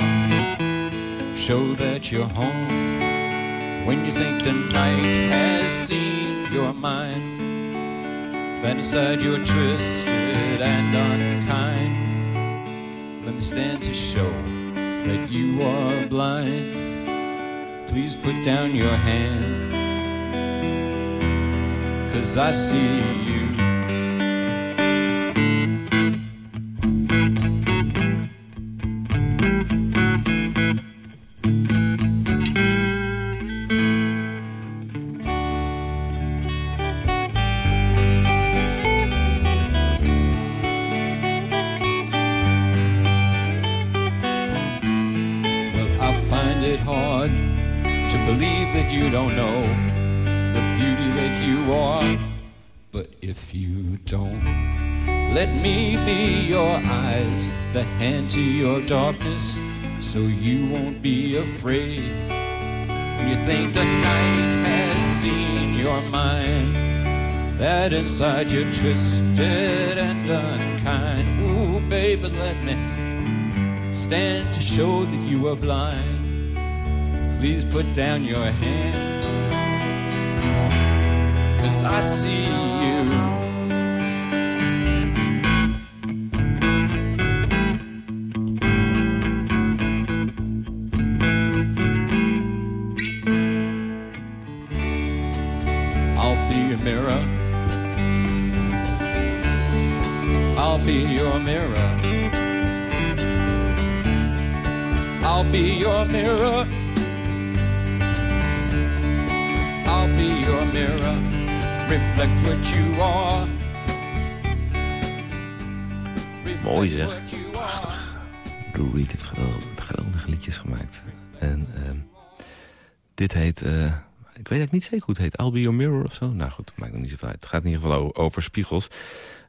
Show that you're home when you think the night has seen your mind. Then inside you're twisted and unkind. Let me stand to show that you are blind. Please put down your hand. Cause I see you. So you won't be afraid. When you think the night has seen your mind, that inside you're twisted and unkind. Ooh, baby, let me stand to show that you are blind. Please put down your hand. Cause I see you. You are. Mooi zeg. Prachtig. Lou Reed heeft geweldige, liedjes gemaakt. En ehm, dit heet... eh, ik weet eigenlijk niet zeker hoe het heet. I'll Be Your Mirror of zo. Nou goed, maakt nog niet zoveel uit. Het gaat in ieder geval over spiegels.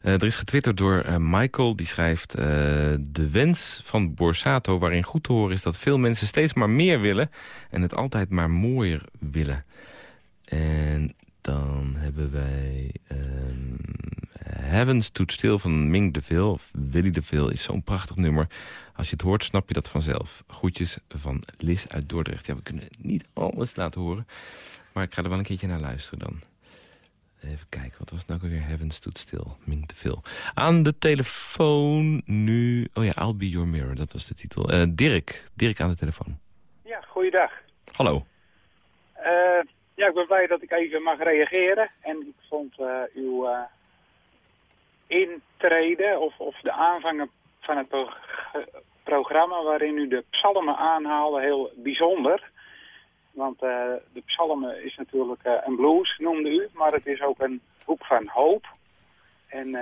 Eh, er is getwitterd door eh, Michael. Die schrijft... de wens van Borsato waarin goed te horen is... dat veel mensen steeds maar meer willen... en het altijd maar mooier willen. En dan hebben wij... ehm Heaven Stood Still van Ming de Vil. Of Willy de Vil is zo'n prachtig nummer. Als je het hoort, snap je dat vanzelf. Groetjes van Lis uit Dordrecht. Ja, we kunnen niet alles laten horen. Maar ik ga er wel een keertje naar luisteren dan. Even kijken, wat was het nou weer? Heaven Stood Still, Ming de Vil. Aan de telefoon nu... Oh ja, I'll Be Your Mirror, dat was de titel. Eh, Dirk, Dirk aan de telefoon. Ja, goeiedag. Hallo. Eh, ja, ik ben blij dat ik even mag reageren. En ik vond eh, uw eh, intreden of, of de aanvangen van het pro- programma waarin u de psalmen aanhaalde heel bijzonder. Want eh, de psalmen is natuurlijk een blues, noemde u, maar het is ook een boek van hoop. En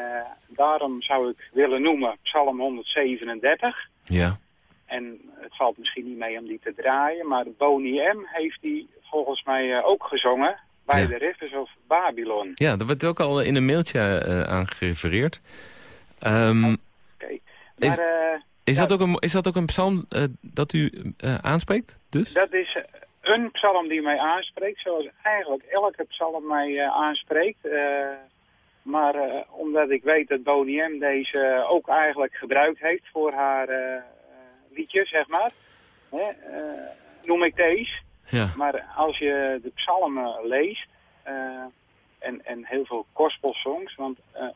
daarom zou ik willen noemen psalm 137. Ja. En het valt misschien niet mee om die te draaien, maar Boney M. heeft die volgens mij eh, ook gezongen bij Ja. de Rivers of Babylon. Ja, daar werd ook al in een mailtje eh, aan gerefereerd. Ehm, Oké. Is- eh, is, dat ook een, is dat ook een psalm eh, dat u eh, aanspreekt? Dus? dat is eh, een psalm die mij aanspreekt, zoals eigenlijk elke psalm mij eh, aanspreekt. Eh, Maar eh, omdat ik weet dat Boney M deze ook eigenlijk gebruikt heeft voor haar liedjes, zeg maar. Hè, eh, noem ik deze. Ja. Maar als je de psalmen leest, eh, en, en heel veel gospelsongs, want eh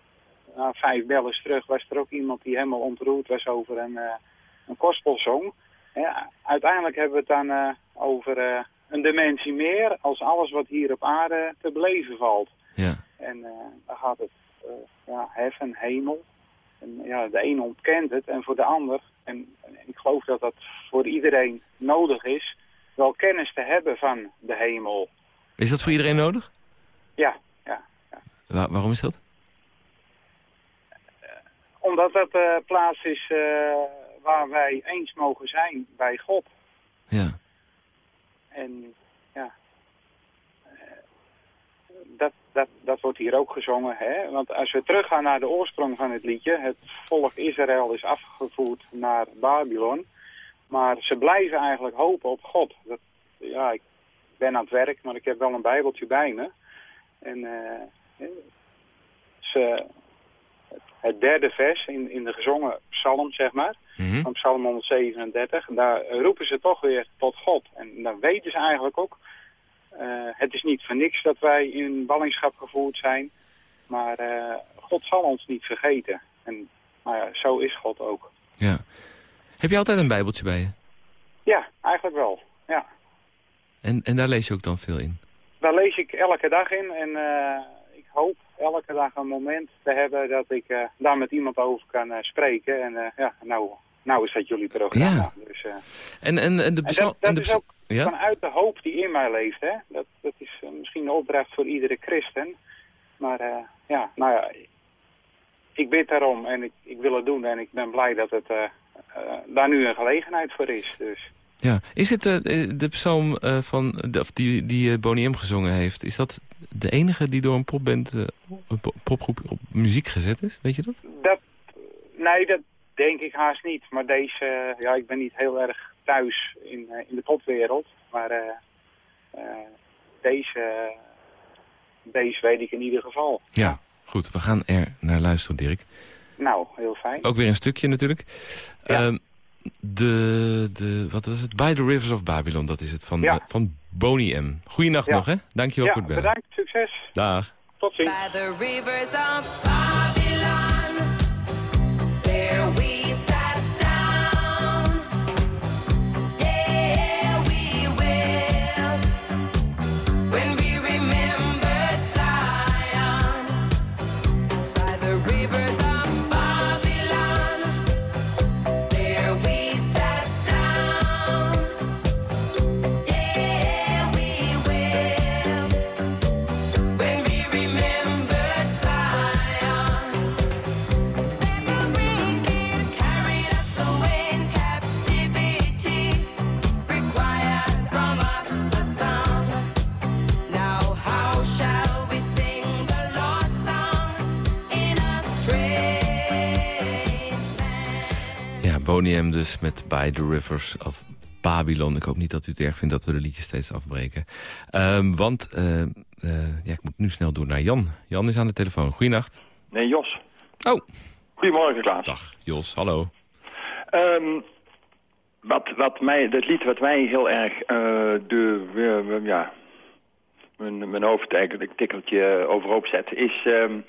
na vijf bellen terug was er ook iemand die helemaal ontroerd was over een, een gospelsong. Ja, uiteindelijk hebben we het dan over een dimensie meer als alles wat hier op aarde te beleven valt. Ja. En eh, dan gaat het ja, heffen, hemel. En ja, de een ontkent het en voor de ander, en, en ik geloof dat dat voor iedereen nodig is, wel kennis te hebben van de hemel. Is dat voor iedereen nodig? Ja, ja. Wa- waarom is dat? Omdat dat de plaats is eh, waar wij eens mogen zijn bij God. Ja. En ja, eh, dat, dat, wordt hier ook gezongen. Hè? Want als we teruggaan naar de oorsprong van het liedje, het volk Israël is afgevoerd naar Babylon. Maar ze blijven eigenlijk hopen op God. Dat, ja, ik ben aan het werk, maar ik heb wel een bijbeltje bij me. En eh, ze, het derde vers in, in de gezongen psalm, zeg maar, Mhm. van psalm 137, daar roepen ze toch weer tot God. En dan weten ze eigenlijk ook, het is niet voor niks dat wij in ballingschap gevoerd zijn, maar eh, God zal ons niet vergeten. En nou ja, zo is God ook. Ja. Heb je altijd een bijbeltje bij je? Ja, eigenlijk wel. Ja. En, en daar lees je ook dan veel in? Daar lees ik elke dag in en eh, ik hoop elke dag een moment te hebben dat ik eh, daar met iemand over kan eh, spreken. En eh, ja, nou, nou is dat jullie programma. Dus, eh, En, en, en de En dat, de is ook Ja? vanuit de hoop die in mij leeft. Hè? Dat, dat is eh, misschien een opdracht voor iedere christen. Maar eh, ja, nou ja, ik bid daarom en ik, ik wil het doen. En ik ben blij dat het daar nu een gelegenheid voor is. Dus Ja. Is het de psalm van, de, die, die Boney M gezongen heeft... is dat de enige die door een popband, een po- popgroep op muziek gezet is? Weet je dat? dat, nee, dat denk ik haast niet. Maar deze, ja, ik ben niet heel erg thuis in, eh, in de popwereld. Maar eh, eh, deze, deze weet ik in ieder geval. Ja. Goed, we gaan er naar luisteren, Dirk. Nou, heel fijn. Ook weer een stukje natuurlijk. Ehm, de, de, wat is het? By the Rivers of Babylon, dat is het, van, Ja. van Boney M. Goeienacht Ja. nog, hè? Dankjewel ja, voor het bellen. bedankt, succes. Dag. Tot ziens. By the rivers of land? Ja, Boney M dus met By the Rivers of Babylon. Ik hoop niet dat u het erg vindt dat we de liedjes steeds afbreken. Ehm, want eh, eh, ja, ik moet nu snel door naar Jan. Jan is aan de telefoon. Goeienacht. Nee, Jos. Oh. Goedemorgen, Klaas. Dag, Jos. Hallo. Ehm, wat, wat mij, het lied wat mij heel erg eh, de, ja, mijn, mijn hoofd eigenlijk een tikkeltje overhoop zet, is ehm,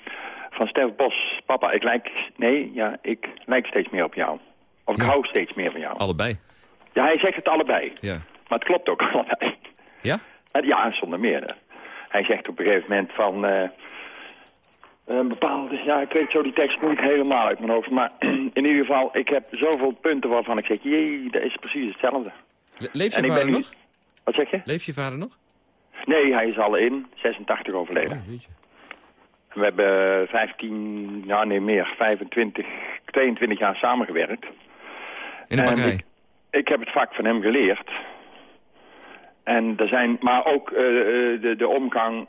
van Stef Bos. Papa, ik lijk, nee, ja, ik lijk steeds meer op jou. Of ik hou steeds meer van jou. Allebei. Ja, hij zegt het allebei. Ja. Maar het klopt ook allebei. Ja? Ja, zonder meer. Hij zegt op een gegeven moment van... eh, een bepaalde... Ja, ik weet zo die tekst niet helemaal uit mijn hoofd. Maar in ieder geval, ik heb zoveel punten waarvan ik zeg... Jee, dat is precies hetzelfde. Le- Leeft je En vader nu- nog? Wat zeg je? Leeft je vader nog? Nee, hij is al in. 86 overleden. Oh, We hebben 15, ja nee meer, 25, 22 jaar samengewerkt. In de En bakkerij? Ik, ik heb het vak van hem geleerd. En er zijn, maar ook eh, eh, de, de omgang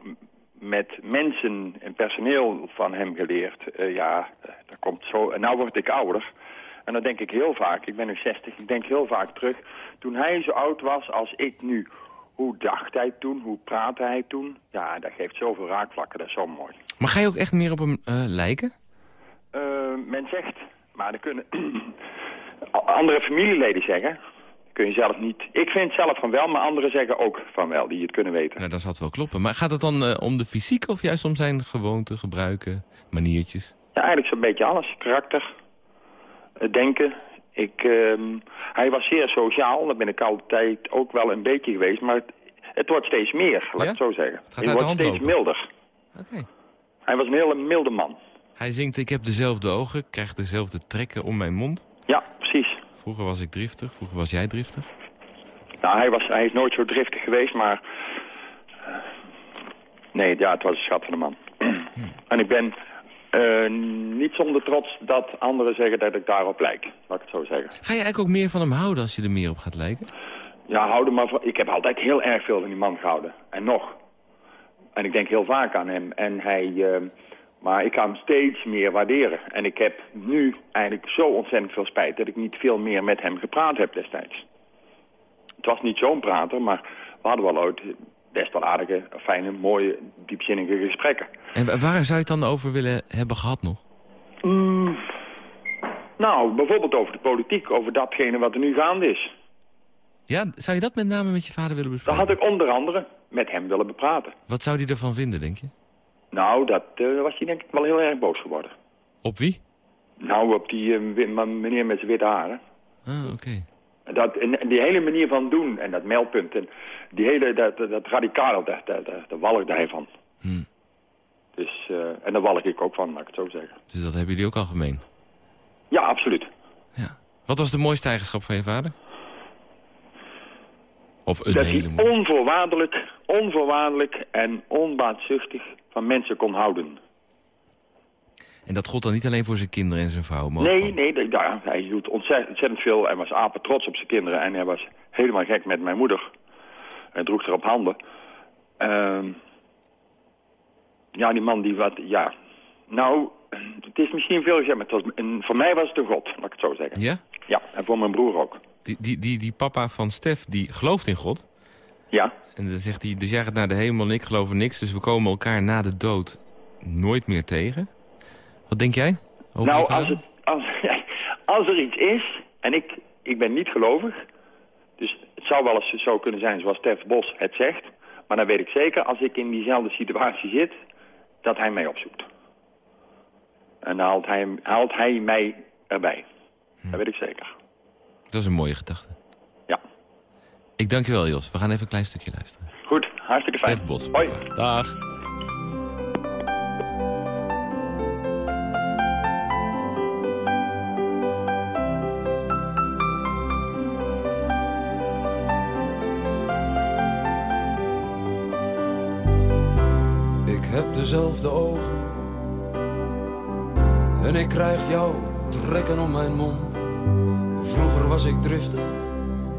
met mensen en personeel van hem geleerd. Eh, ja, dat komt zo. En nou word ik ouder. En dan denk ik heel vaak, ik ben nu 60, ik denk heel vaak terug. Toen hij zo oud was als ik nu. Hoe dacht hij toen? Hoe praatte hij toen? Ja, dat geeft zoveel raakvlakken, dat is zo mooi. Maar ga je ook echt meer op hem lijken? Eh, men zegt, maar dan kunnen andere familieleden zeggen. Kun je zelf niet. Ik vind zelf van wel, maar anderen zeggen ook van wel, die het kunnen weten. Nou, dat zal het wel kloppen. Maar gaat het dan eh, om de fysiek of juist om zijn gewoonten, gebruiken, maniertjes? Ja, eigenlijk zo'n beetje alles. Karakter, het denken. Ik, ehm, hij was zeer sociaal, dat ben ik altijd ook wel een beetje geweest. Maar het, het wordt steeds meer, laat ik het zo zeggen. uit de wordt steeds lopen. milder. Oké. Hij was een hele milde man. Hij zingt, ik heb dezelfde ogen, krijg dezelfde trekken om mijn mond. Ja. Vroeger was ik driftig, vroeger was jij driftig. Nou, hij, was, hij is nooit zo driftig geweest, maar... eh, nee, ja, het was een schat van een man. En ik ben eh, niet zonder trots dat anderen zeggen dat ik daarop lijk. Laat ik het zo zeggen. Ga je eigenlijk ook meer van hem houden als je er meer op gaat lijken? Ja, houden maar van... Ik heb altijd heel erg veel van die man gehouden. En nog. En ik denk heel vaak aan hem. En hij... eh, maar ik ga hem steeds meer waarderen. En ik heb nu eigenlijk zo ontzettend veel spijt... dat ik niet veel meer met hem gepraat heb destijds. Het was niet zo'n prater, maar we hadden wel ooit best wel aardige, fijne, mooie, diepzinnige gesprekken. En wa- waar zou je het dan over willen hebben gehad nog? Mm, nou, bijvoorbeeld over de politiek, over datgene wat er nu gaande is. Ja, zou je dat met name met je vader willen bespreken? had ik onder andere met hem willen bepraten. Wat zou hij ervan vinden, denk je? Nou, dat eh, was hij denk ik wel heel erg boos geworden. Op wie? Nou, op die man- meneer met zijn witte haren. Ah, oké. Dat, en, en die hele manier van doen en dat meldpunt en die hele, dat, dat, dat radicale, daar, daar, daar, daar walgde hij van. Hmm. Dus, eh, en daar walg ik ook van, laat ik het zo zeggen. Dus dat hebben jullie ook al gemeen. Ja, absoluut. Wat was de mooiste eigenschap van je vader? Of een dat hele hij onvoorwaardelijk, onvoorwaardelijk en onbaatzuchtig van mensen kon houden. En dat gold dan niet alleen voor zijn kinderen en zijn vrouw, maar ook Nee, van- nee, ja, hij hield ontzettend, veel en was apen trots op zijn kinderen. En hij was helemaal gek met mijn moeder. Hij droeg er op handen. Ehm, ja, die man die wat, ja... Nou, het is misschien veel gezegd, maar het was, en voor mij was het een god, laat ik het zo zeggen. Ja? Ja, en voor mijn broer ook. Die, die, die, die papa van Stef, die gelooft in God. Ja. En dan zegt hij, dus jij gaat naar de hemel en ik geloof in niks... dus we komen elkaar na de dood nooit meer tegen. Wat denk jij? Over nou, als, het, als, als er iets is, en ik, ik ben niet gelovig... dus het zou wel eens zo kunnen zijn zoals Stef Bos het zegt... maar dan weet ik zeker, als ik in diezelfde situatie zit... dat hij mij opzoekt. En dan haalt hij, haalt hij mij erbij. Dat weet ik zeker. Dat is een mooie gedachte. Ik dank je wel, Jos. We gaan even een klein stukje luisteren. Goed, hartstikke fijn. Stef Bos. Hoi. Dag. Ik heb dezelfde ogen en ik krijg jou trekken om mijn mond. Vroeger was ik driftig,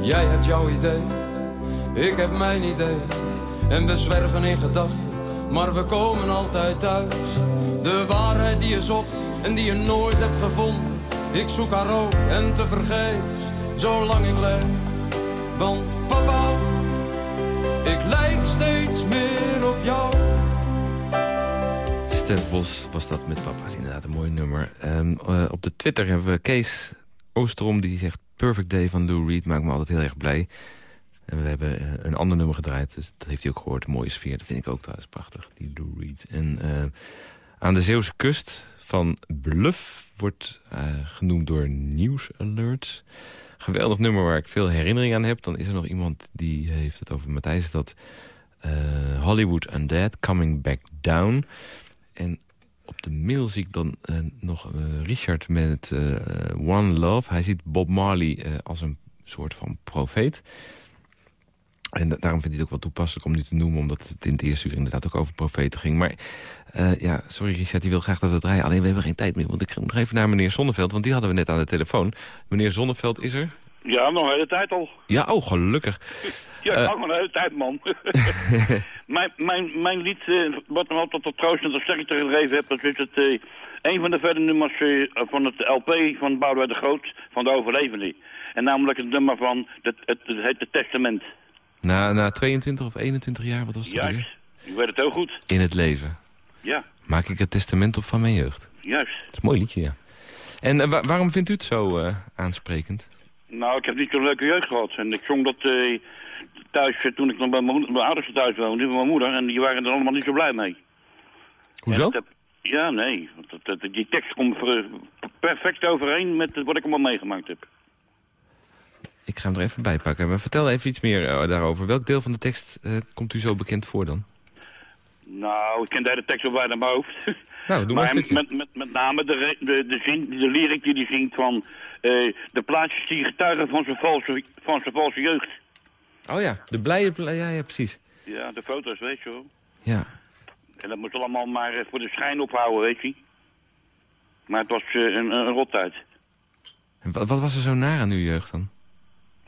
Jij hebt jouw idee, ik heb mijn idee. En we zwerven in gedachten, maar we komen altijd thuis. De waarheid die je zocht en die je nooit hebt gevonden. Ik zoek haar ook en te vergeefs, zolang ik leef. Want papa, ik lijk steeds meer op jou. Stef Bos was dat met papa. is inderdaad een mooi nummer. Eh, op de Twitter hebben we Kees Oosterom die zegt... Perfect Day van Lou Reed maakt me altijd heel erg blij. En we hebben eh, een ander nummer gedraaid, dus dat heeft hij ook gehoord. Mooie sfeer, dat vind ik ook trouwens prachtig, die Lou Reed. En eh, aan de Zeeuwse kust van Bluff wordt eh, genoemd door News Alerts. Geweldig nummer waar ik veel herinnering aan heb. Dan is er nog iemand die heeft het over Matthijs... dat eh, Hollywood Undead, Coming Back Down... En op de mail zie ik dan eh, nog eh, Richard met eh, One Love. Hij ziet Bob Marley als een soort van profeet. En da- daarom vind ik het ook wel toepasselijk om nu te noemen... omdat het in het eerste uur inderdaad ook over profeten ging. Maar ja, sorry Richard, die wil graag dat we draaien. Alleen we hebben geen tijd meer, want ik ga nog even naar meneer Zonneveld... want die hadden we net aan de telefoon. Meneer Zonneveld is er? Ja, nog een hele tijd al. Ja, oh, gelukkig. Ja, Eh. nog een hele tijd, man. mijn, mijn, mijn lied, eh, wat me altijd tot troost en tot sterkte gedreven heeft... dat is het, eh, een van de verder nummers van het LP van Boudewijn de Groot... van de overlevende. En namelijk het nummer van, het, het, het heet het Testament. Na, na 22 of 21 jaar, wat was het Juist. Ik weet het heel goed. In het leven. Ja, Maak ik het testament op van mijn jeugd. juist. Dat is een mooi liedje, ja. En wa- waarom vindt u het zo aansprekend? Nou, ik heb niet zo'n leuke jeugd gehad. En ik zong dat eh, thuis, eh, toen ik nog bij mijn, ouders thuis woonde, bij mijn moeder. En die waren er allemaal niet zo blij mee. Hoezo? Heb- ja, nee. Want dat- dat- die tekst komt perfect overeen met wat ik allemaal meegemaakt heb. Ik ga hem er even bij pakken. Maar vertel even iets meer eh, daarover. Welk deel van de tekst komt u zo bekend voor dan? Nou, ik ken de hele tekst wel bij naar mijn hoofd. Nou, doe maar maar met, met, met name de, de, de, zin, de lyric die hij zingt van... eh, de plaatjes die getuigen van zijn valse, van zijn valse jeugd. Oh ja, de blije... Ja, ja, precies. Ja, de foto's, weet je wel. Ja. En dat moet allemaal maar eh, voor de schijn ophouden, weet je. Maar het was eh, een, een rottijd. En wat, wat was er zo naar aan uw jeugd dan?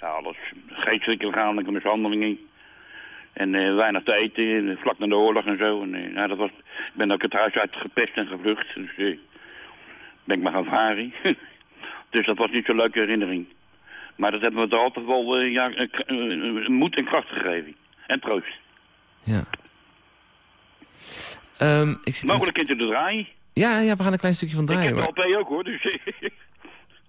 Ja, alles geestelijke lichamelijke mishandelingen. En weinig te eten, vlak na de oorlog en zo. En, nou, dat was, ik ben ook het huis uit gepest en gevlucht. Dus eh, ben ik maar gaan varen. dus dat was niet zo'n leuke herinnering. Maar dat hebben we er altijd wel eh, ja, moed en kracht gegeven. En troost. Ja. Ehm, ik zit Mogelijk u er draaien. Ja, ja, we gaan een klein stukje van Ik draaien. heb de maar LP ook hoor. Dus,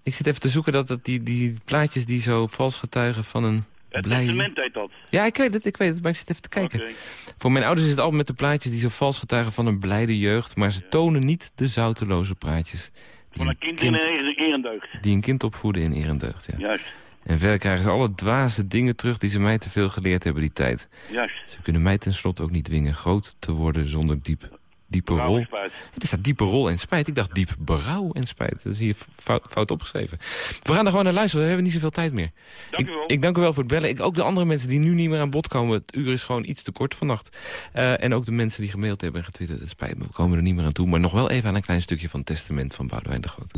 ik zit even te zoeken dat, dat die, die plaatjes die zo vals getuigen van een het testament heet dat. Ja, ik weet het, ik weet het, maar ik zit even te kijken. Voor mijn ouders is het altijd met de plaatjes die zo vals getuigen van een blijde jeugd... maar ze tonen niet de zouteloze praatjes Van een kind in erendeugd. die een kind opvoeden in eer en deugd. Ja. Juist, En verder krijgen ze alle dwaze dingen terug die ze mij te veel geleerd hebben die tijd. juist. Ze kunnen mij tenslotte ook niet dwingen groot te worden zonder diep, diepe Berouw rol. spijt. Er staat diepe rol en spijt. Ik dacht diep berouw en spijt. Dat is hier fout, fout opgeschreven. We gaan er gewoon naar luisteren. We hebben niet zoveel tijd meer. Dank ik, u wel. ik dank u wel voor het bellen. Ik, ook de andere mensen die nu niet meer aan bod komen. Het uur is gewoon iets te kort vannacht. Eh, en ook de mensen die gemaild hebben en getwitterd. Het spijt me, we komen er niet meer aan toe. Maar nog wel even aan een klein stukje van het testament van Boudewijn de Groot.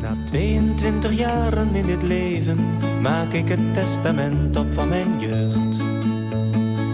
Na 22 jaren in dit leven maak ik het testament op van mijn jeugd.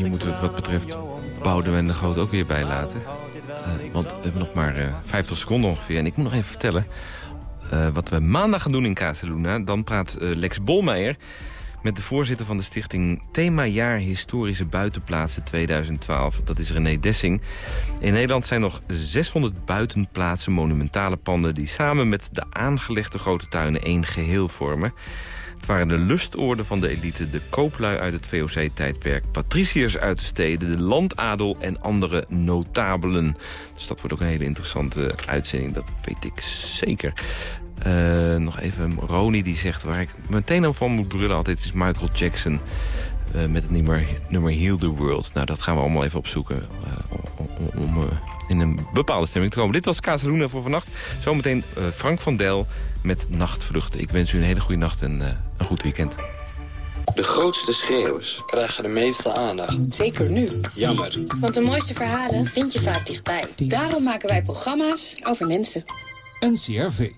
Hier moeten we het wat betreft Boudewijn de Groot ook weer bij laten. Eh, want we hebben nog maar eh, 50 seconden ongeveer. En ik moet nog even vertellen eh, wat we maandag gaan doen in Casaluna. Dan praat Lex Bolmeijer met de voorzitter van de stichting Themajaar Historische Buitenplaatsen 2012. Dat is René Dessing. In Nederland zijn nog 600 buitenplaatsen, monumentale panden... die samen met de aangelegde grote tuinen één geheel vormen. Het waren de lustoorden van de elite, de kooplui uit het VOC-tijdperk... patriciërs uit de steden, de landadel en andere notabelen. Dus dat wordt ook een hele interessante uitzending, dat weet ik zeker. Eh, nog even Roni die zegt waar ik meteen aan van moet brullen altijd is Michael Jackson... eh, met het nummer, nummer Heal the World. Nou, dat gaan we allemaal even opzoeken eh, om, eh, in een bepaalde stemming te komen. Dit was Casaluna voor vannacht. Zometeen eh, Frank van Del met Nachtvluchten. Ik wens u een hele goede nacht en eh, een goed weekend. De grootste schreeuwers krijgen de meeste aandacht. Zeker nu. Jammer. Want de mooiste verhalen vind je vaak dichtbij. Daarom maken wij programma's over mensen. NCRV.